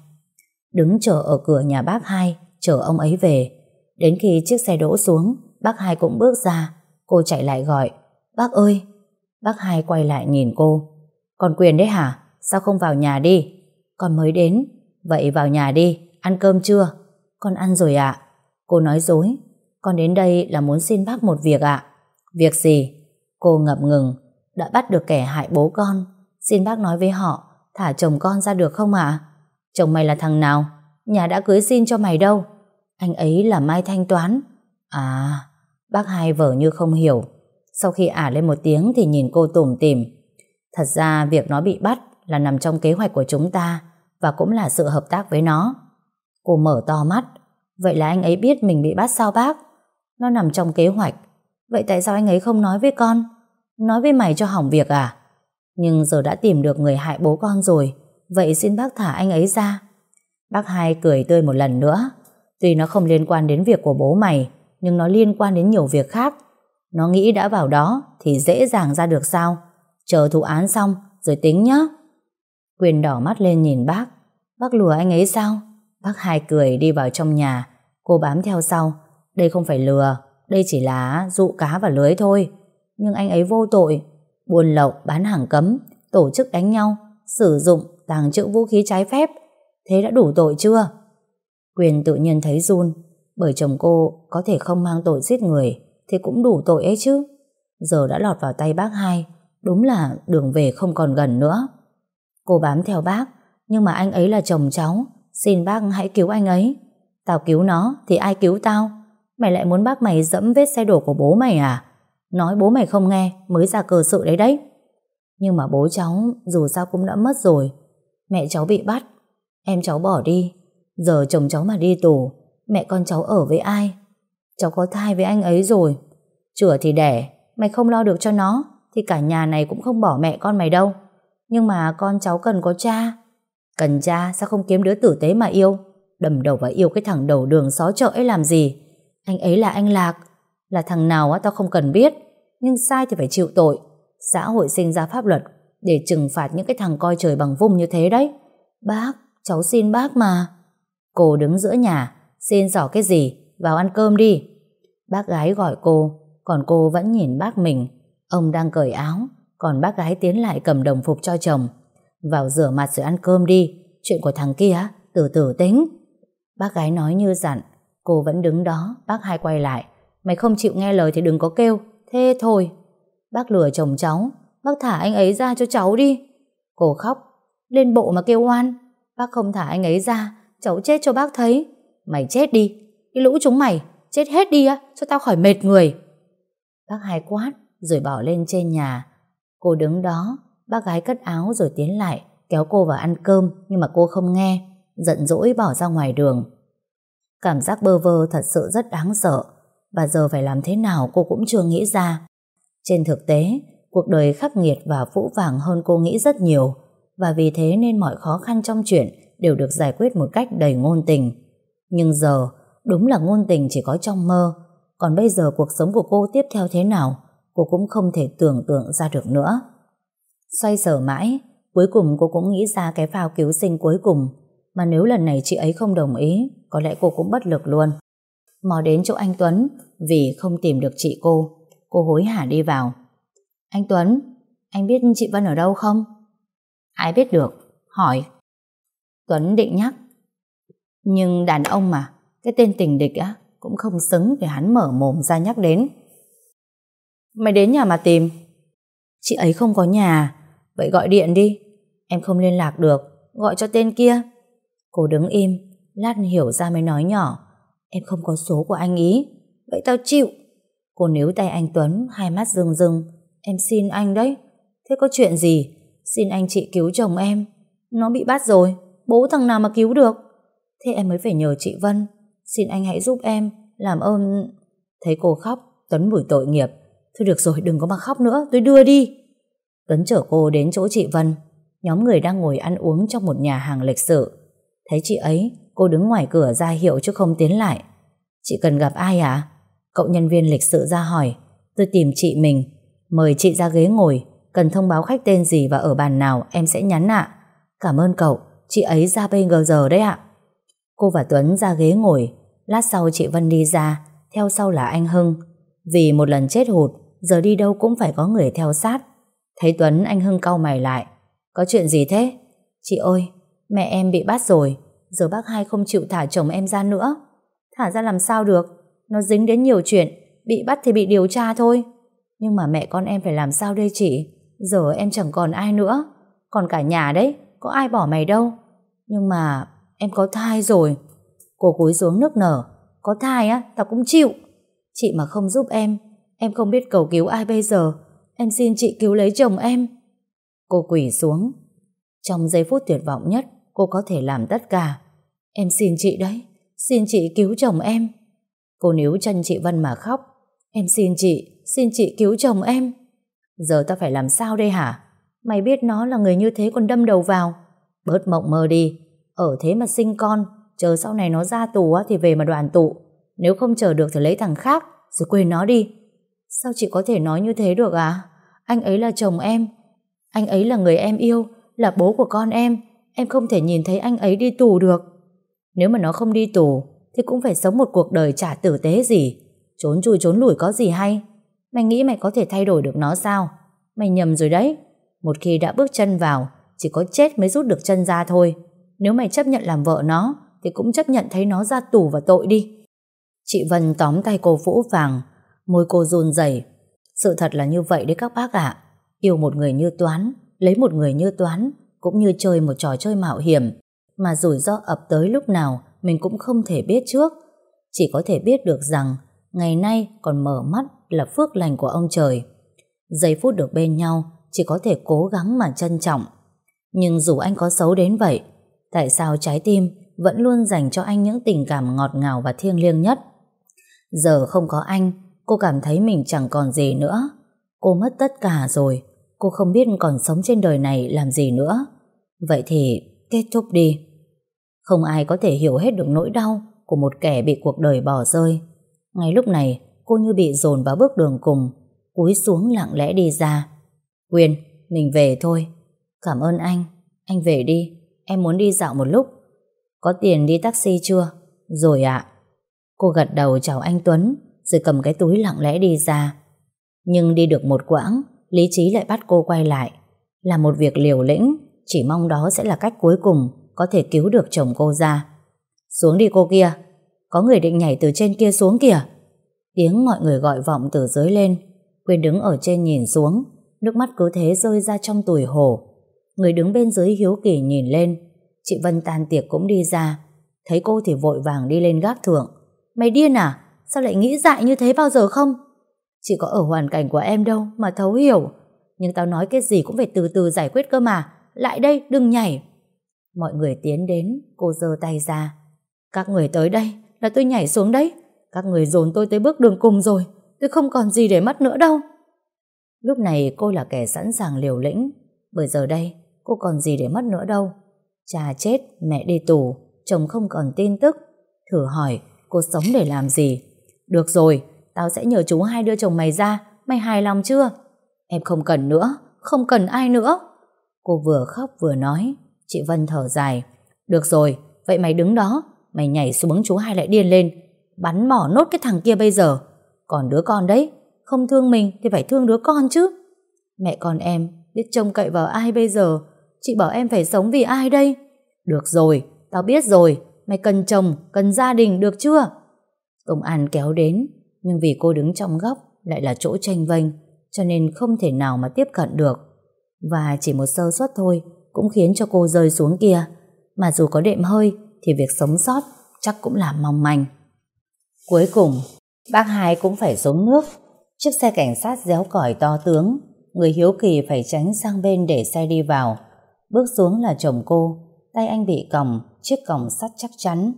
Đứng chờ ở cửa nhà bác hai, chờ ông ấy về. Đến khi chiếc xe đỗ xuống, bác hai cũng bước ra. Cô chạy lại gọi, bác ơi! Bác hai quay lại nhìn cô. Còn quyền đấy hả? Sao không vào nhà đi? Con mới đến. Vậy vào nhà đi, ăn cơm chưa? Con ăn rồi ạ. Cô nói dối. Con đến đây là muốn xin bác một việc ạ. Việc gì? Cô ngập ngừng, đã bắt được kẻ hại bố con. Xin bác nói với họ, thả chồng con ra được không ạ? Chồng mày là thằng nào? Nhà đã cưới xin cho mày đâu. Anh ấy là Mai Thanh Toán. À, bác hai vở như không hiểu. Sau khi ả lên một tiếng thì nhìn cô tủm tỉm. Thật ra việc nó bị bắt là nằm trong kế hoạch của chúng ta và cũng là sự hợp tác với nó. Cô mở to mắt. Vậy là anh ấy biết mình bị bắt sao bác? Nó nằm trong kế hoạch. Vậy tại sao anh ấy không nói với con? Nói với mày cho hỏng việc à? Nhưng giờ đã tìm được người hại bố con rồi. Vậy xin bác thả anh ấy ra. Bác hai cười tươi một lần nữa. Tuy nó không liên quan đến việc của bố mày, nhưng nó liên quan đến nhiều việc khác. Nó nghĩ đã vào đó thì dễ dàng ra được sao? Chờ thụ án xong rồi tính nhá. Quyền đỏ mắt lên nhìn bác. Bác lừa anh ấy sao? Bác hai cười đi vào trong nhà. Cô bám theo sau. Đây không phải lừa. Đây chỉ là dụ cá vào lưới thôi. Nhưng anh ấy vô tội. Buôn lậu, bán hàng cấm, tổ chức đánh nhau, sử dụng, tàng trữ vũ khí trái phép. Thế đã đủ tội chưa? Quyền tự nhiên thấy run. Bởi chồng cô có thể không mang tội giết người thì cũng đủ tội ấy chứ. Giờ đã lọt vào tay bác hai. Đúng là đường về không còn gần nữa. Cô bám theo bác, nhưng mà anh ấy là chồng cháu, xin bác hãy cứu anh ấy. Tao cứu nó, thì ai cứu tao? Mày lại muốn bác mày dẫm vết xe đổ của bố mày à? Nói bố mày không nghe, mới ra cờ sự đấy đấy. Nhưng mà bố cháu dù sao cũng đã mất rồi. Mẹ cháu bị bắt, em cháu bỏ đi. Giờ chồng cháu mà đi tù, mẹ con cháu ở với ai? Cháu có thai với anh ấy rồi. Chửa thì đẻ, mày không lo được cho nó, thì cả nhà này cũng không bỏ mẹ con mày đâu. Nhưng mà con cháu cần có cha. Cần cha sao không kiếm đứa tử tế mà yêu? Đầm đầu vào yêu cái thằng đầu đường xó chợ ấy làm gì? Anh ấy là anh Lạc. Là thằng nào á tao không cần biết. Nhưng sai thì phải chịu tội. Xã hội sinh ra pháp luật để trừng phạt những cái thằng coi trời bằng vung như thế đấy. Bác, cháu xin bác mà. Cô đứng giữa nhà, xin giỏ cái gì? Vào ăn cơm đi. Bác gái gọi cô, còn cô vẫn nhìn bác mình. Ông đang cởi áo, còn bác gái tiến lại cầm đồng phục cho chồng. Vào rửa mặt rồi ăn cơm đi, chuyện của thằng kia từ từ tính. Bác gái nói như dặn, cô vẫn đứng đó, bác hai quay lại. Mày không chịu nghe lời thì đừng có kêu, thế thôi. Bác lừa chồng cháu, bác thả anh ấy ra cho cháu đi. Cô khóc, lên bộ mà kêu oan. Bác không thả anh ấy ra, cháu chết cho bác thấy. Mày chết đi, cái lũ chúng mày, chết hết đi á, cho tao khỏi mệt người. Bác hai quát, rồi bỏ lên trên nhà. Cô đứng đó, bác gái cất áo rồi tiến lại, kéo cô vào ăn cơm, nhưng mà cô không nghe, giận dỗi bỏ ra ngoài đường. Cảm giác bơ vơ thật sự rất đáng sợ, và giờ phải làm thế nào cô cũng chưa nghĩ ra. Trên thực tế, cuộc đời khắc nghiệt và phũ vàng hơn cô nghĩ rất nhiều, và vì thế nên mọi khó khăn trong chuyện đều được giải quyết một cách đầy ngôn tình. Nhưng giờ, đúng là ngôn tình chỉ có trong mơ, còn bây giờ cuộc sống của cô tiếp theo thế nào, cô cũng không thể tưởng tượng ra được nữa. Xoay sở mãi, cuối cùng cô cũng nghĩ ra cái phao cứu sinh cuối cùng, mà nếu lần này chị ấy không đồng ý, có lẽ cô cũng bất lực luôn. Mò đến chỗ anh Tuấn, vì không tìm được chị cô, cô hối hả đi vào. Anh Tuấn, anh biết chị Vân ở đâu không? Ai biết được, hỏi. Tuấn định nhắc. Nhưng đàn ông mà, cái tên tình địch á, cũng không xứng để hắn mở mồm ra nhắc đến. Mày đến nhà mà tìm. Chị ấy không có nhà, vậy gọi điện đi. Em không liên lạc được, gọi cho tên kia. Cô đứng im, lát hiểu ra mới nói nhỏ. Em không có số của anh ý, vậy tao chịu. Cô níu tay anh Tuấn, hai mắt rưng rưng. Em xin anh đấy. Thế có chuyện gì? Xin anh chị cứu chồng em. Nó bị bắt rồi, bố thằng nào mà cứu được. Thế em mới phải nhờ chị Vân. Xin anh hãy giúp em, làm ơn... Thấy cô khóc, Tuấn bùi tội nghiệp. Thôi được rồi, đừng có mà khóc nữa, tôi đưa đi. Tuấn chở cô đến chỗ chị Vân. Nhóm người đang ngồi ăn uống trong một nhà hàng lịch sự. Thấy chị ấy, cô đứng ngoài cửa ra hiệu chứ không tiến lại. Chị cần gặp ai à? Cậu nhân viên lịch sự ra hỏi. Tôi tìm chị mình. Mời chị ra ghế ngồi. Cần thông báo khách tên gì và ở bàn nào em sẽ nhắn ạ. Cảm ơn cậu. Chị ấy ra bây giờ đấy ạ. Cô và Tuấn ra ghế ngồi. Lát sau chị Vân đi ra. Theo sau là anh Hưng. Vì một lần chết hụt, giờ đi đâu cũng phải có người theo sát. Thấy Tuấn anh Hưng cau mày lại. Có chuyện gì thế? Chị ơi, mẹ em bị bắt rồi. Giờ bác hai không chịu thả chồng em ra nữa. Thả ra làm sao được? Nó dính đến nhiều chuyện Bị bắt thì bị điều tra thôi nhưng mà mẹ con em phải làm sao đây chị? Giờ em chẳng còn ai nữa. Còn cả nhà đấy, Có ai bỏ mày đâu. Nhưng mà em có thai rồi. Cô cúi xuống nước nở. Có thai á, tao cũng chịu. Chị mà không giúp em Em không biết cầu cứu ai bây giờ. Em xin chị cứu lấy chồng em. Cô quỳ xuống. Trong giây phút tuyệt vọng nhất, Cô có thể làm tất cả. Em xin chị đấy, Xin chị cứu chồng em. Cô níu chân chị Vân mà khóc. Em xin chị, xin chị cứu chồng em. Giờ ta phải làm sao đây hả? Mày biết nó là người như thế còn đâm đầu vào. Bớt mộng mơ đi. Ở thế mà sinh con Chờ sau này nó ra tù thì về mà đoàn tụ. Nếu không chờ được thì lấy thằng khác Rồi quên nó đi. Sao chị có thể nói như thế được à? Anh ấy là chồng em. Anh ấy là người em yêu Là bố của con em. Em không thể nhìn thấy anh ấy đi tù được. Nếu mà nó không đi tù Thì cũng phải sống một cuộc đời trả tử tế gì. Trốn chui trốn lủi có gì hay? Mày nghĩ mày có thể thay đổi được nó sao? Mày nhầm rồi đấy. Một khi đã bước chân vào, Chỉ có chết mới rút được chân ra thôi. Nếu mày chấp nhận làm vợ nó, Thì cũng chấp nhận thấy nó ra tù và tội đi. Chị Vân tóm tay cô Vũ vàng, Môi cô run rẩy. Sự thật là như vậy đấy các bác ạ. Yêu một người như Toán, Lấy một người như Toán, Cũng như chơi một trò chơi mạo hiểm. Mà rủi ro ập tới lúc nào, Mình cũng không thể biết trước. Chỉ có thể biết được rằng Ngày nay còn mở mắt là phước lành của ông trời. Giây phút được bên nhau, Chỉ có thể cố gắng mà trân trọng. Nhưng dù anh có xấu đến vậy, Tại sao trái tim Vẫn luôn dành cho anh những tình cảm ngọt ngào Và thiêng liêng nhất? Giờ không có anh, Cô cảm thấy mình chẳng còn gì nữa. Cô mất tất cả rồi, Cô không biết còn sống trên đời này làm gì nữa. Vậy thì kết thúc đi. Không ai có thể hiểu hết được nỗi đau Của một kẻ bị cuộc đời bỏ rơi. Ngay lúc này Cô như bị dồn vào bước đường cùng Cúi xuống lặng lẽ đi ra. Quyên, mình về thôi. Cảm ơn anh, anh về đi Em muốn đi dạo một lúc. Có tiền đi taxi chưa? Rồi ạ. Cô gật đầu chào anh Tuấn Rồi cầm cái túi lặng lẽ đi ra. Nhưng đi được một quãng Lý trí lại bắt cô quay lại. Là một việc liều lĩnh Chỉ mong đó sẽ là cách cuối cùng Có thể cứu được chồng cô ra. Xuống đi cô kia. Có người định nhảy từ trên kia xuống kìa. Tiếng mọi người gọi vọng từ dưới lên. Quyên đứng ở trên nhìn xuống. Nước mắt cứ thế rơi ra trong tủi hổ. Người đứng bên dưới hiếu kỳ nhìn lên. Chị Vân tan tiệc cũng đi ra. Thấy cô thì vội vàng đi lên gác thượng. Mày điên à? Sao lại nghĩ dại như thế bao giờ không? Chị có ở hoàn cảnh của em đâu mà thấu hiểu. Nhưng tao nói cái gì cũng phải từ từ giải quyết cơ mà. Lại đây, đừng nhảy. Mọi người tiến đến, Cô giơ tay ra. Các người tới đây là tôi nhảy xuống đấy. Các người dồn tôi tới bước đường cùng rồi. Tôi không còn gì để mất nữa đâu. Lúc này cô là kẻ sẵn sàng liều lĩnh. Bởi giờ đây Cô còn gì để mất nữa đâu. Cha chết, mẹ đi tù. Chồng không còn tin tức. Thử hỏi cô sống để làm gì? Được rồi, tao sẽ nhờ chú hai đưa chồng mày ra. Mày hài lòng chưa? Em không cần nữa, không cần ai nữa. Cô vừa khóc vừa nói. Chị Vân thở dài. Được rồi, vậy mày đứng đó. Mày nhảy xuống chú hai lại điên lên. Bắn mỏ nốt cái thằng kia bây giờ. Còn đứa con đấy Không thương mình thì phải thương đứa con chứ. Mẹ con em biết trông cậy vào ai bây giờ. Chị bảo em phải sống vì ai đây? Được rồi Tao biết rồi. Mày cần chồng, cần gia đình được chưa? Công an kéo đến Nhưng vì cô đứng trong góc Lại là chỗ tranh vênh Cho nên không thể nào mà tiếp cận được. Và chỉ một sơ suất thôi Cũng khiến cho cô rơi xuống kia. Mà dù có đệm hơi thì việc sống sót chắc cũng là mong manh Cuối cùng, bác hai cũng phải xuống nước. Chiếc xe cảnh sát déo còi to tướng, người hiếu kỳ phải tránh sang bên để xe đi vào. Bước xuống là chồng cô, tay anh bị còng, chiếc còng sắt chắc chắn.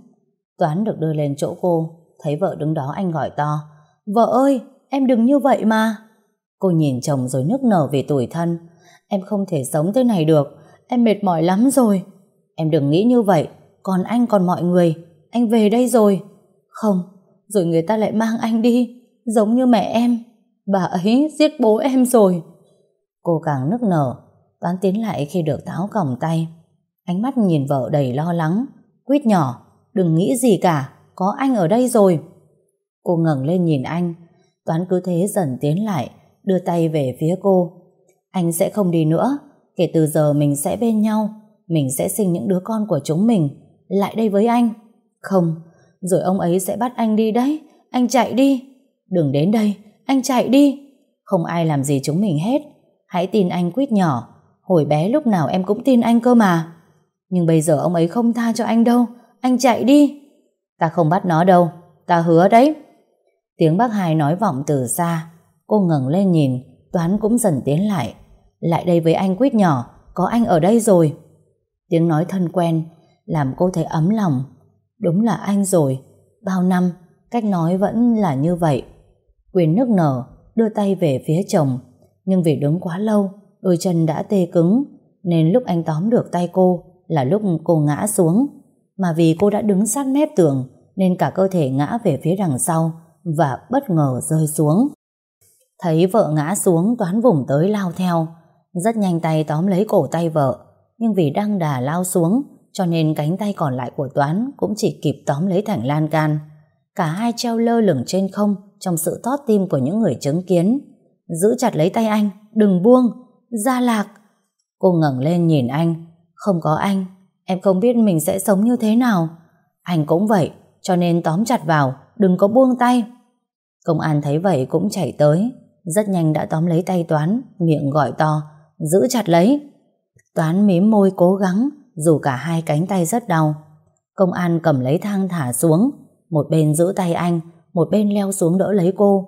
Toán được đưa lên chỗ cô, thấy vợ đứng đó anh gọi to. Vợ ơi, em đừng như vậy mà. Cô nhìn chồng rồi nước nở vì tuổi thân. Em không thể sống thế này được, em mệt mỏi lắm rồi. Em đừng nghĩ như vậy, còn anh còn mọi người, anh về đây rồi. Không, rồi người ta lại mang anh đi, giống như mẹ em. Bà ấy giết bố em rồi. Cô càng nức nở, toán tiến lại khi được táo còng tay. Ánh mắt nhìn vợ đầy lo lắng. Quýt nhỏ, đừng nghĩ gì cả, có anh ở đây rồi. Cô ngẩng lên nhìn anh, toán cứ thế dần tiến lại, đưa tay về phía cô. Anh sẽ không đi nữa, kể từ giờ mình sẽ bên nhau, mình sẽ sinh những đứa con của chúng mình, lại đây với anh. Không, rồi ông ấy sẽ bắt anh đi đấy anh chạy đi. Đừng đến đây, anh chạy đi. Không ai làm gì chúng mình hết. Hãy tin anh quýt nhỏ. Hồi bé lúc nào em cũng tin anh cơ mà. Nhưng bây giờ ông ấy không tha cho anh đâu. Anh chạy đi. Ta không bắt nó đâu. Ta hứa đấy. Tiếng bác hai nói vọng từ xa. Cô ngẩng lên nhìn. Toán cũng dần tiến lại. Lại đây với anh quýt nhỏ. Có anh ở đây rồi. Tiếng nói thân quen làm cô thấy ấm lòng. Đúng là anh rồi. Bao năm, cách nói vẫn là như vậy. Quyền nước nở, đưa tay về phía chồng. Nhưng vì đứng quá lâu, đôi chân đã tê cứng, nên lúc anh tóm được tay cô là lúc cô ngã xuống. Mà vì cô đã đứng sát mép tường, nên cả cơ thể ngã về phía đằng sau và bất ngờ rơi xuống. Thấy vợ ngã xuống, Toán vùng tới lao theo. Rất nhanh tay tóm lấy cổ tay vợ, nhưng vì đang đà lao xuống, cho nên cánh tay còn lại của Toán cũng chỉ kịp tóm lấy thẳng lan can. Cả hai treo lơ lửng trên không trong sự tót tim của những người chứng kiến. Giữ chặt lấy tay anh, đừng buông, ra Lạc. Cô ngẩng lên nhìn anh, không có anh, em không biết mình sẽ sống như thế nào. Anh cũng vậy, cho nên tóm chặt vào, đừng có buông tay. Công an thấy vậy cũng chạy tới, rất nhanh đã tóm lấy tay Toán, miệng gọi to, giữ chặt lấy. Toán mím môi cố gắng, dù cả hai cánh tay rất đau. Công an cầm lấy thang thả xuống, một bên giữ tay anh, một bên leo xuống đỡ lấy cô.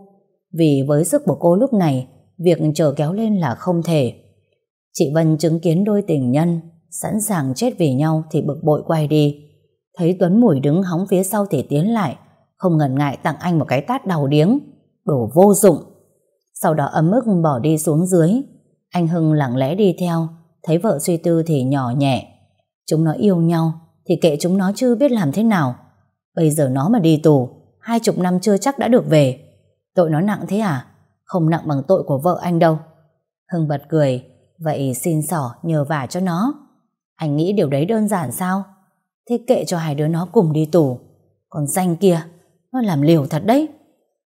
Vì với sức của cô lúc này, việc chờ kéo lên là không thể. Chị Vân chứng kiến đôi tình nhân, sẵn sàng chết vì nhau thì bực bội quay đi. Thấy Tuấn Mùi đứng hóng phía sau thì tiến lại, không ngần ngại tặng anh một cái tát đầu điếng. Đồ vô dụng. Sau đó ấm ức bỏ đi xuống dưới. Anh Hưng lặng lẽ đi theo, thấy vợ suy tư thì nhỏ nhẹ. Chúng nó yêu nhau, thì kệ chúng nó chưa biết làm thế nào. Bây giờ nó mà đi tù, hai chục năm chưa chắc đã được về. Tội nó nặng thế à? Không nặng bằng tội của vợ anh đâu. Hưng bật cười, vậy xin xỏ nhờ vả cho nó. Anh nghĩ điều đấy đơn giản sao? Thế kệ cho hai đứa nó cùng đi tù. Còn danh kia, nó làm liều thật đấy.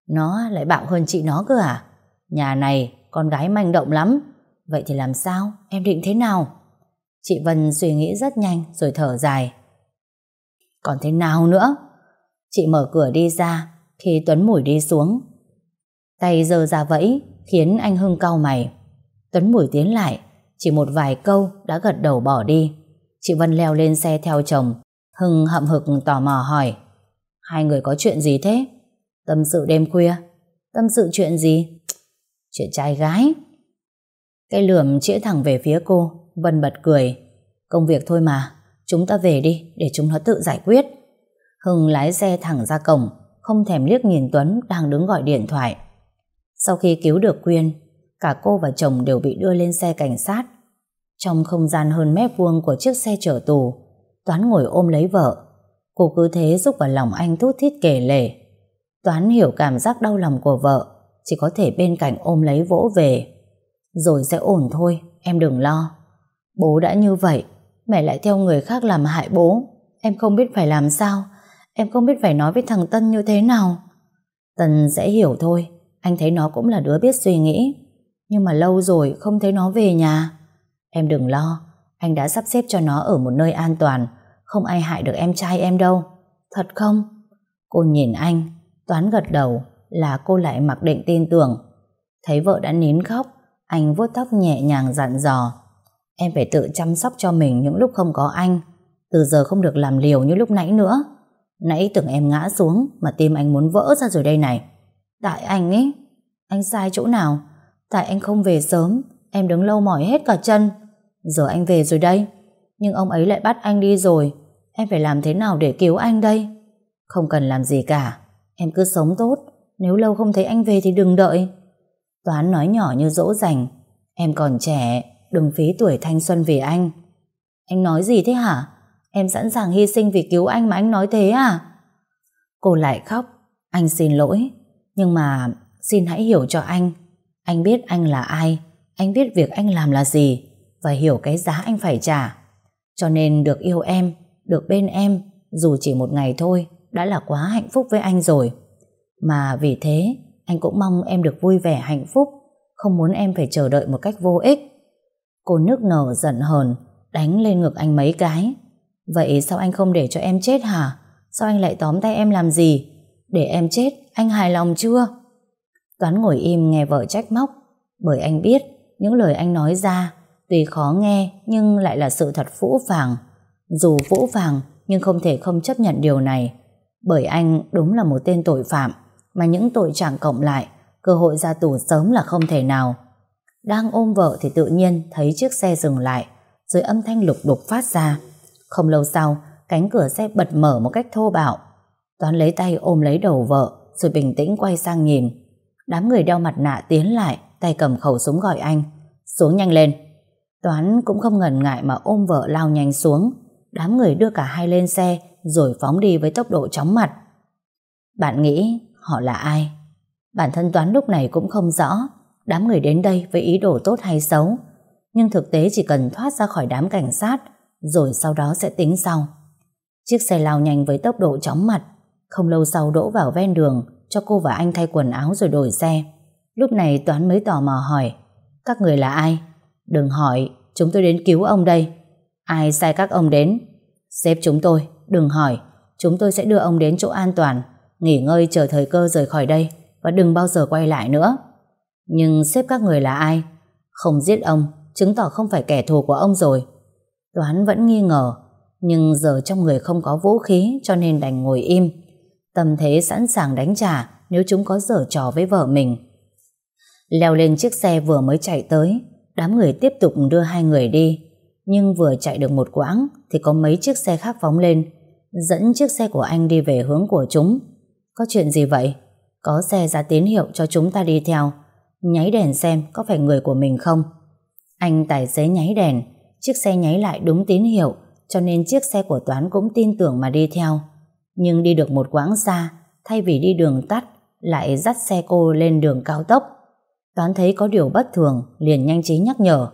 Nó lại bạo hơn chị nó cơ à? Nhà này, con gái manh động lắm. Vậy thì làm sao? Em định thế nào? Chị Vân suy nghĩ rất nhanh rồi thở dài. Còn thế nào nữa? Chị mở cửa đi ra khi Tuấn Mùi đi xuống. Tay giơ ra vẫy khiến anh Hưng cau mày. Tuấn Mùi tiến lại, chỉ một vài câu đã gật đầu bỏ đi. Chị Vân leo lên xe theo chồng. Hưng hậm hực tò mò hỏi. Hai người có chuyện gì thế? Tâm sự đêm khuya. Tâm sự chuyện gì? Chuyện trai gái. Cái lườm chĩa thẳng về phía cô. Vân bật cười. Công việc thôi mà. Chúng ta về đi để chúng nó tự giải quyết. Hưng lái xe thẳng ra cổng, không thèm liếc nhìn Tuấn đang đứng gọi điện thoại. Sau khi cứu được Quyên, cả cô và chồng đều bị đưa lên xe cảnh sát. Trong không gian hơn mét vuông của chiếc xe chở tù, Toán ngồi ôm lấy vợ. Cô cứ thế giúp vào lòng anh thút thít kể lể. Toán hiểu cảm giác đau lòng của vợ, chỉ có thể bên cạnh ôm lấy vỗ về. Rồi sẽ ổn thôi, em đừng lo. Bố đã như vậy, mẹ lại theo người khác làm hại bố. Em không biết phải làm sao. Em không biết phải nói với thằng Tân như thế nào. Tân sẽ hiểu thôi. Anh thấy nó cũng là đứa biết suy nghĩ. Nhưng mà lâu rồi không thấy nó về nhà. Em đừng lo. Anh đã sắp xếp cho nó ở một nơi an toàn. Không ai hại được em trai em đâu. Thật không? Cô nhìn anh. Toán gật đầu là cô lại mặc định tin tưởng. Thấy vợ đã nín khóc, anh vuốt tóc nhẹ nhàng dặn dò. Em phải tự chăm sóc cho mình những lúc không có anh. Từ giờ không được làm liều như lúc nãy nữa. Nãy tưởng em ngã xuống mà tim anh muốn vỡ ra rồi đây này. Tại anh ấy. Anh sai chỗ nào? Tại anh không về sớm. Em đứng lâu mỏi hết cả chân. Giờ anh về rồi đây. Nhưng ông ấy lại bắt anh đi rồi. Em phải làm thế nào để cứu anh đây? Không cần làm gì cả. Em cứ sống tốt. Nếu lâu không thấy anh về thì đừng đợi. Toán nói nhỏ như dỗ dành. Em còn trẻ, đừng phí tuổi thanh xuân vì anh. Anh nói gì thế hả? Em sẵn sàng hy sinh vì cứu anh mà anh nói thế à? Cô lại khóc. Anh xin lỗi. Nhưng mà xin hãy hiểu cho anh. Anh biết anh là ai. Anh biết việc anh làm là gì. Và hiểu cái giá anh phải trả. Cho nên được yêu em, được bên em, dù chỉ một ngày thôi, đã là quá hạnh phúc với anh rồi. Mà vì thế, anh cũng mong em được vui vẻ hạnh phúc, không muốn em phải chờ đợi một cách vô ích. Cô nức nở giận hờn, đánh lên ngực anh mấy cái. Vậy sao anh không để cho em chết hả? Sao anh lại tóm tay em làm gì? Để em chết, anh hài lòng chưa? Toán ngồi im nghe vợ trách móc, bởi anh biết những lời anh nói ra tuy khó nghe nhưng lại là sự thật phũ phàng. Dù phũ phàng nhưng không thể không chấp nhận điều này, bởi anh đúng là một tên tội phạm mà những tội trạng cộng lại cơ hội ra tù sớm là không thể nào. Đang ôm vợ thì tự nhiên thấy chiếc xe dừng lại rồi âm thanh lục đục phát ra. Không lâu sau, cánh cửa xe bật mở một cách thô bạo. Toán lấy tay ôm lấy đầu vợ rồi bình tĩnh quay sang nhìn. Đám người đeo mặt nạ tiến lại tay cầm khẩu súng gọi anh. Xuống nhanh lên. Toán cũng không ngần ngại mà ôm vợ lao nhanh xuống. Đám người đưa cả hai lên xe rồi phóng đi với tốc độ chóng mặt. Bạn nghĩ họ là ai? Bản thân Toán lúc này cũng không rõ đám người đến đây với ý đồ tốt hay xấu. Nhưng thực tế chỉ cần thoát ra khỏi đám cảnh sát rồi sau đó sẽ tính sau. Chiếc xe lao nhanh với tốc độ chóng mặt không lâu sau đỗ vào ven đường cho cô và anh thay quần áo rồi đổi xe. Lúc này Toán mới tò mò hỏi Các người là ai? Đừng hỏi, chúng tôi đến cứu ông đây. Ai sai các ông đến? Sếp chúng tôi, đừng hỏi. Chúng tôi sẽ đưa ông đến chỗ an toàn, nghỉ ngơi chờ thời cơ rời khỏi đây và đừng bao giờ quay lại nữa. Nhưng xếp các người là ai? Không giết ông, chứng tỏ không phải kẻ thù của ông rồi. Toán vẫn nghi ngờ, nhưng giờ trong người không có vũ khí cho nên đành ngồi im. Tâm thế sẵn sàng đánh trả nếu chúng có dở trò với vợ mình. Leo lên chiếc xe vừa mới chạy tới, đám người tiếp tục đưa hai người đi. Nhưng vừa chạy được một quãng thì có mấy chiếc xe khác phóng lên, dẫn chiếc xe của anh đi về hướng của chúng. Có chuyện gì vậy? Có xe ra tín hiệu cho chúng ta đi theo. Nháy đèn xem có phải người của mình không? Anh tài xế nháy đèn, chiếc xe nháy lại đúng tín hiệu, cho nên chiếc xe của Toán cũng tin tưởng mà đi theo. Nhưng đi được một quãng xa, thay vì đi đường tắt, lại dắt xe cô lên đường cao tốc. Toán thấy có điều bất thường, liền nhanh trí nhắc nhở.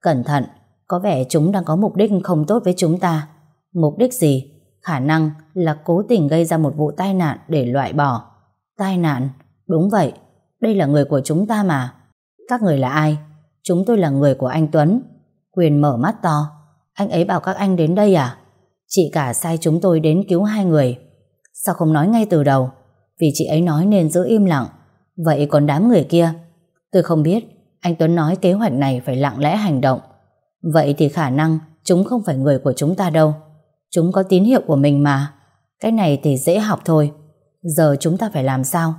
Cẩn thận, có vẻ chúng đang có mục đích không tốt với chúng ta. Mục đích gì? Khả năng là cố tình gây ra một vụ tai nạn để loại bỏ. Tai nạn? Đúng vậy, đây là người của chúng ta mà. Các người là ai? Chúng tôi là người của anh Tuấn. Quyền mở mắt to. Anh ấy bảo các anh đến đây à? Chị cả sai chúng tôi đến cứu hai người. Sao không nói ngay từ đầu? Vì chị ấy nói nên giữ im lặng. Vậy còn đám người kia? Tôi không biết. Anh Tuấn nói kế hoạch này phải lặng lẽ hành động. Vậy thì khả năng chúng không phải người của chúng ta đâu. Chúng có tín hiệu của mình mà. Cái này thì dễ học thôi. Giờ chúng ta phải làm sao?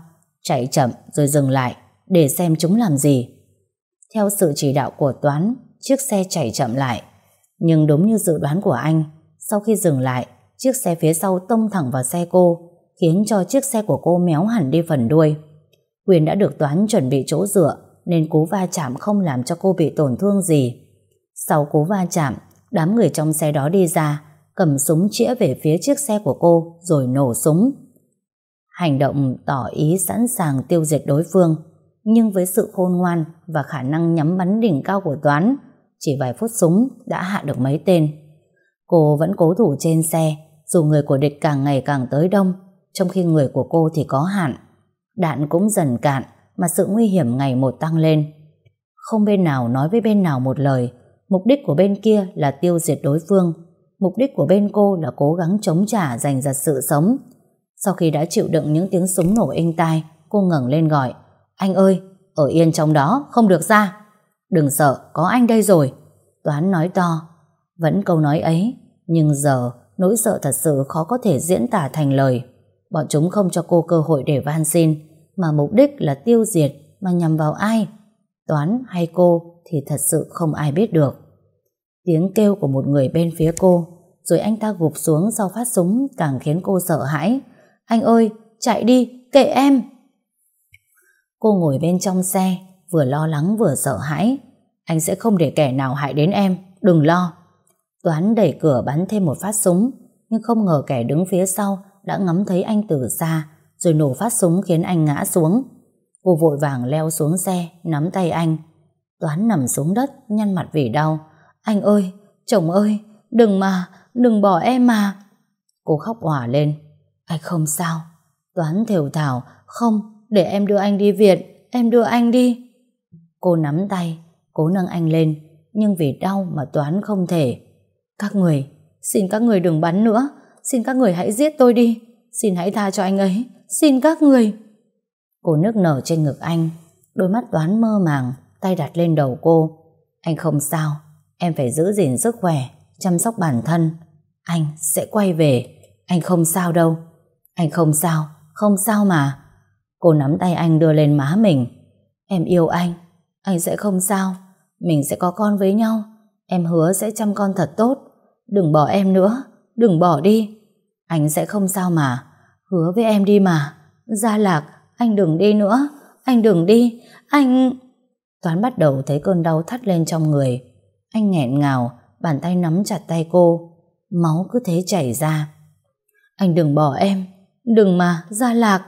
Chạy chậm rồi dừng lại để xem chúng làm gì. Theo sự chỉ đạo của Toán, chiếc xe chạy chậm lại. Nhưng đúng như dự đoán của anh, sau khi dừng lại, chiếc xe phía sau tông thẳng vào xe cô, khiến cho chiếc xe của cô méo hẳn đi phần đuôi. Quyền đã được Toán chuẩn bị chỗ dựa, nên cú va chạm không làm cho cô bị tổn thương gì. Sau cú va chạm, đám người trong xe đó đi ra, cầm súng chĩa về phía chiếc xe của cô rồi nổ súng. Hành động tỏ ý sẵn sàng tiêu diệt đối phương, nhưng với sự khôn ngoan và khả năng nhắm bắn đỉnh cao của Toán, chỉ vài phút súng đã hạ được mấy tên. Cô vẫn cố thủ trên xe, dù người của địch càng ngày càng tới đông, trong khi người của cô thì có hạn. Đạn cũng dần cạn, mà sự nguy hiểm ngày một tăng lên. Không bên nào nói với bên nào một lời, mục đích của bên kia là tiêu diệt đối phương, mục đích của bên cô là cố gắng chống trả giành giật sự sống. Sau khi đã chịu đựng những tiếng súng nổ inh tai, cô ngẩng lên gọi, anh ơi, ở yên trong đó, không được ra. Đừng sợ, có anh đây rồi. Toán nói to, vẫn câu nói ấy, nhưng giờ nỗi sợ thật sự khó có thể diễn tả thành lời. Bọn chúng không cho cô cơ hội để van xin, mà mục đích là tiêu diệt mà nhằm vào ai? Toán hay cô thì thật sự không ai biết được. Tiếng kêu của một người bên phía cô, rồi anh ta gục xuống sau phát súng càng khiến cô sợ hãi. Anh ơi, chạy đi, kệ em! Cô ngồi bên trong xe, vừa lo lắng vừa sợ hãi. Anh sẽ không để kẻ nào hại đến em, đừng lo. Toán đẩy cửa bắn thêm một phát súng, nhưng không ngờ kẻ đứng phía sau đã ngắm thấy anh từ xa, rồi nổ phát súng khiến anh ngã xuống. Cô vội vàng leo xuống xe, nắm tay anh. Toán nằm xuống đất, nhăn mặt vì đau. Anh ơi, chồng ơi, đừng mà, đừng bỏ em mà. Cô khóc hỏa lên. Anh không sao. Toán thều thảo không, để em đưa anh đi Việt, em đưa anh đi. Cô nắm tay, cố nâng anh lên, nhưng vì đau mà Toán không thể. Các người, xin các người đừng bắn nữa, xin các người hãy giết tôi đi, xin hãy tha cho anh ấy, xin các người. Cô nức nở trên ngực anh, đôi mắt toán mơ màng, tay đặt lên đầu cô. Anh không sao, em phải giữ gìn sức khỏe, chăm sóc bản thân. Anh sẽ quay về, anh không sao đâu. Anh không sao, không sao mà. Cô nắm tay anh đưa lên má mình. Em yêu anh, anh sẽ không sao. Mình sẽ có con với nhau. Em hứa sẽ chăm con thật tốt. Đừng bỏ em nữa, đừng bỏ đi. Anh sẽ không sao mà. Hứa với em đi mà. Gia Lạc, anh đừng đi nữa. Anh đừng đi. Anh... Toán bắt đầu thấy cơn đau thắt lên trong người. Anh nghẹn ngào, bàn tay nắm chặt tay cô. Máu cứ thế chảy ra. Anh đừng bỏ em. Đừng mà, Gia Lạc.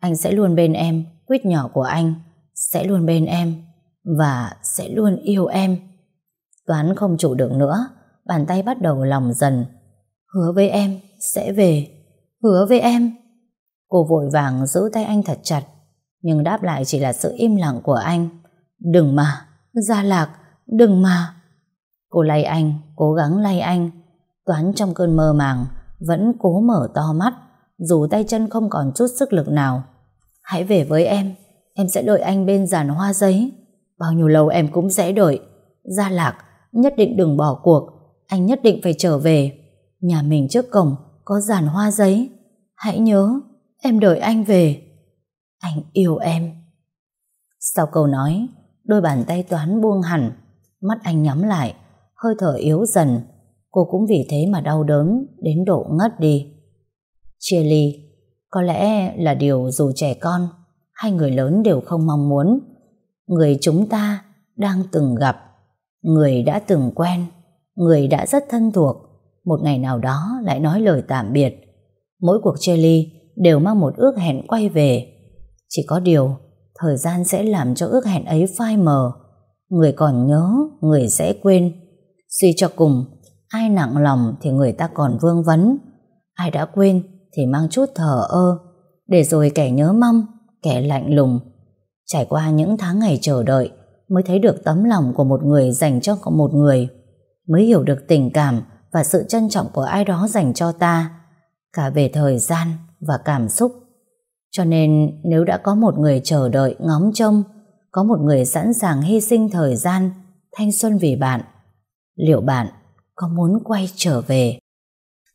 Anh sẽ luôn bên em, quyết nhỏ của anh. Sẽ luôn bên em. Và sẽ luôn yêu em. Toán không chủ được nữa. Bàn tay bắt đầu lòng dần. Hứa với em, sẽ về. Hứa với em. Cô vội vàng giữ tay anh thật chặt. Nhưng đáp lại chỉ là sự im lặng của anh. Đừng mà, Gia Lạc, đừng mà. Cô lay anh, cố gắng lay anh. Toán trong cơn mơ màng, vẫn cố mở to mắt, dù tay chân không còn chút sức lực nào. Hãy về với em, em sẽ đợi anh bên giàn hoa giấy. Bao nhiêu lâu em cũng sẽ đợi. Gia Lạc, nhất định đừng bỏ cuộc, anh nhất định phải trở về. Nhà mình trước cổng có giàn hoa giấy. Hãy nhớ, em đợi anh về. Anh yêu em. Sau câu nói, đôi bàn tay toán buông hẳn, mắt anh nhắm lại, hơi thở yếu dần. Cô cũng vì thế mà đau đớn đến độ ngất đi. Chia ly, có lẽ là điều dù trẻ con hay người lớn đều không mong muốn. Người chúng ta đang từng gặp, người đã từng quen, người đã rất thân thuộc, một ngày nào đó lại nói lời tạm biệt. Mỗi cuộc chia ly đều mang một ước hẹn quay về. Chỉ có điều, thời gian sẽ làm cho ước hẹn ấy phai mờ. Người còn nhớ, người sẽ quên. Suy cho cùng, ai nặng lòng thì người ta còn vương vấn. Ai đã quên thì mang chút thở ơ, để rồi kẻ nhớ mong, kẻ lạnh lùng. Trải qua những tháng ngày chờ đợi, mới thấy được tấm lòng của một người dành cho một người, mới hiểu được tình cảm và sự trân trọng của ai đó dành cho ta, cả về thời gian và cảm xúc. Cho nên nếu đã có một người chờ đợi ngóng trông, có một người sẵn sàng hy sinh thời gian, thanh xuân vì bạn, liệu bạn có muốn quay trở về?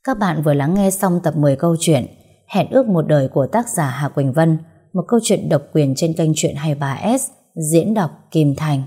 Các bạn vừa lắng nghe xong tập 10 câu chuyện Hẹn ước một đời của tác giả Hà Quỳnh Vân, một câu chuyện độc quyền trên kênh truyện 23S diễn đọc Kim Thành.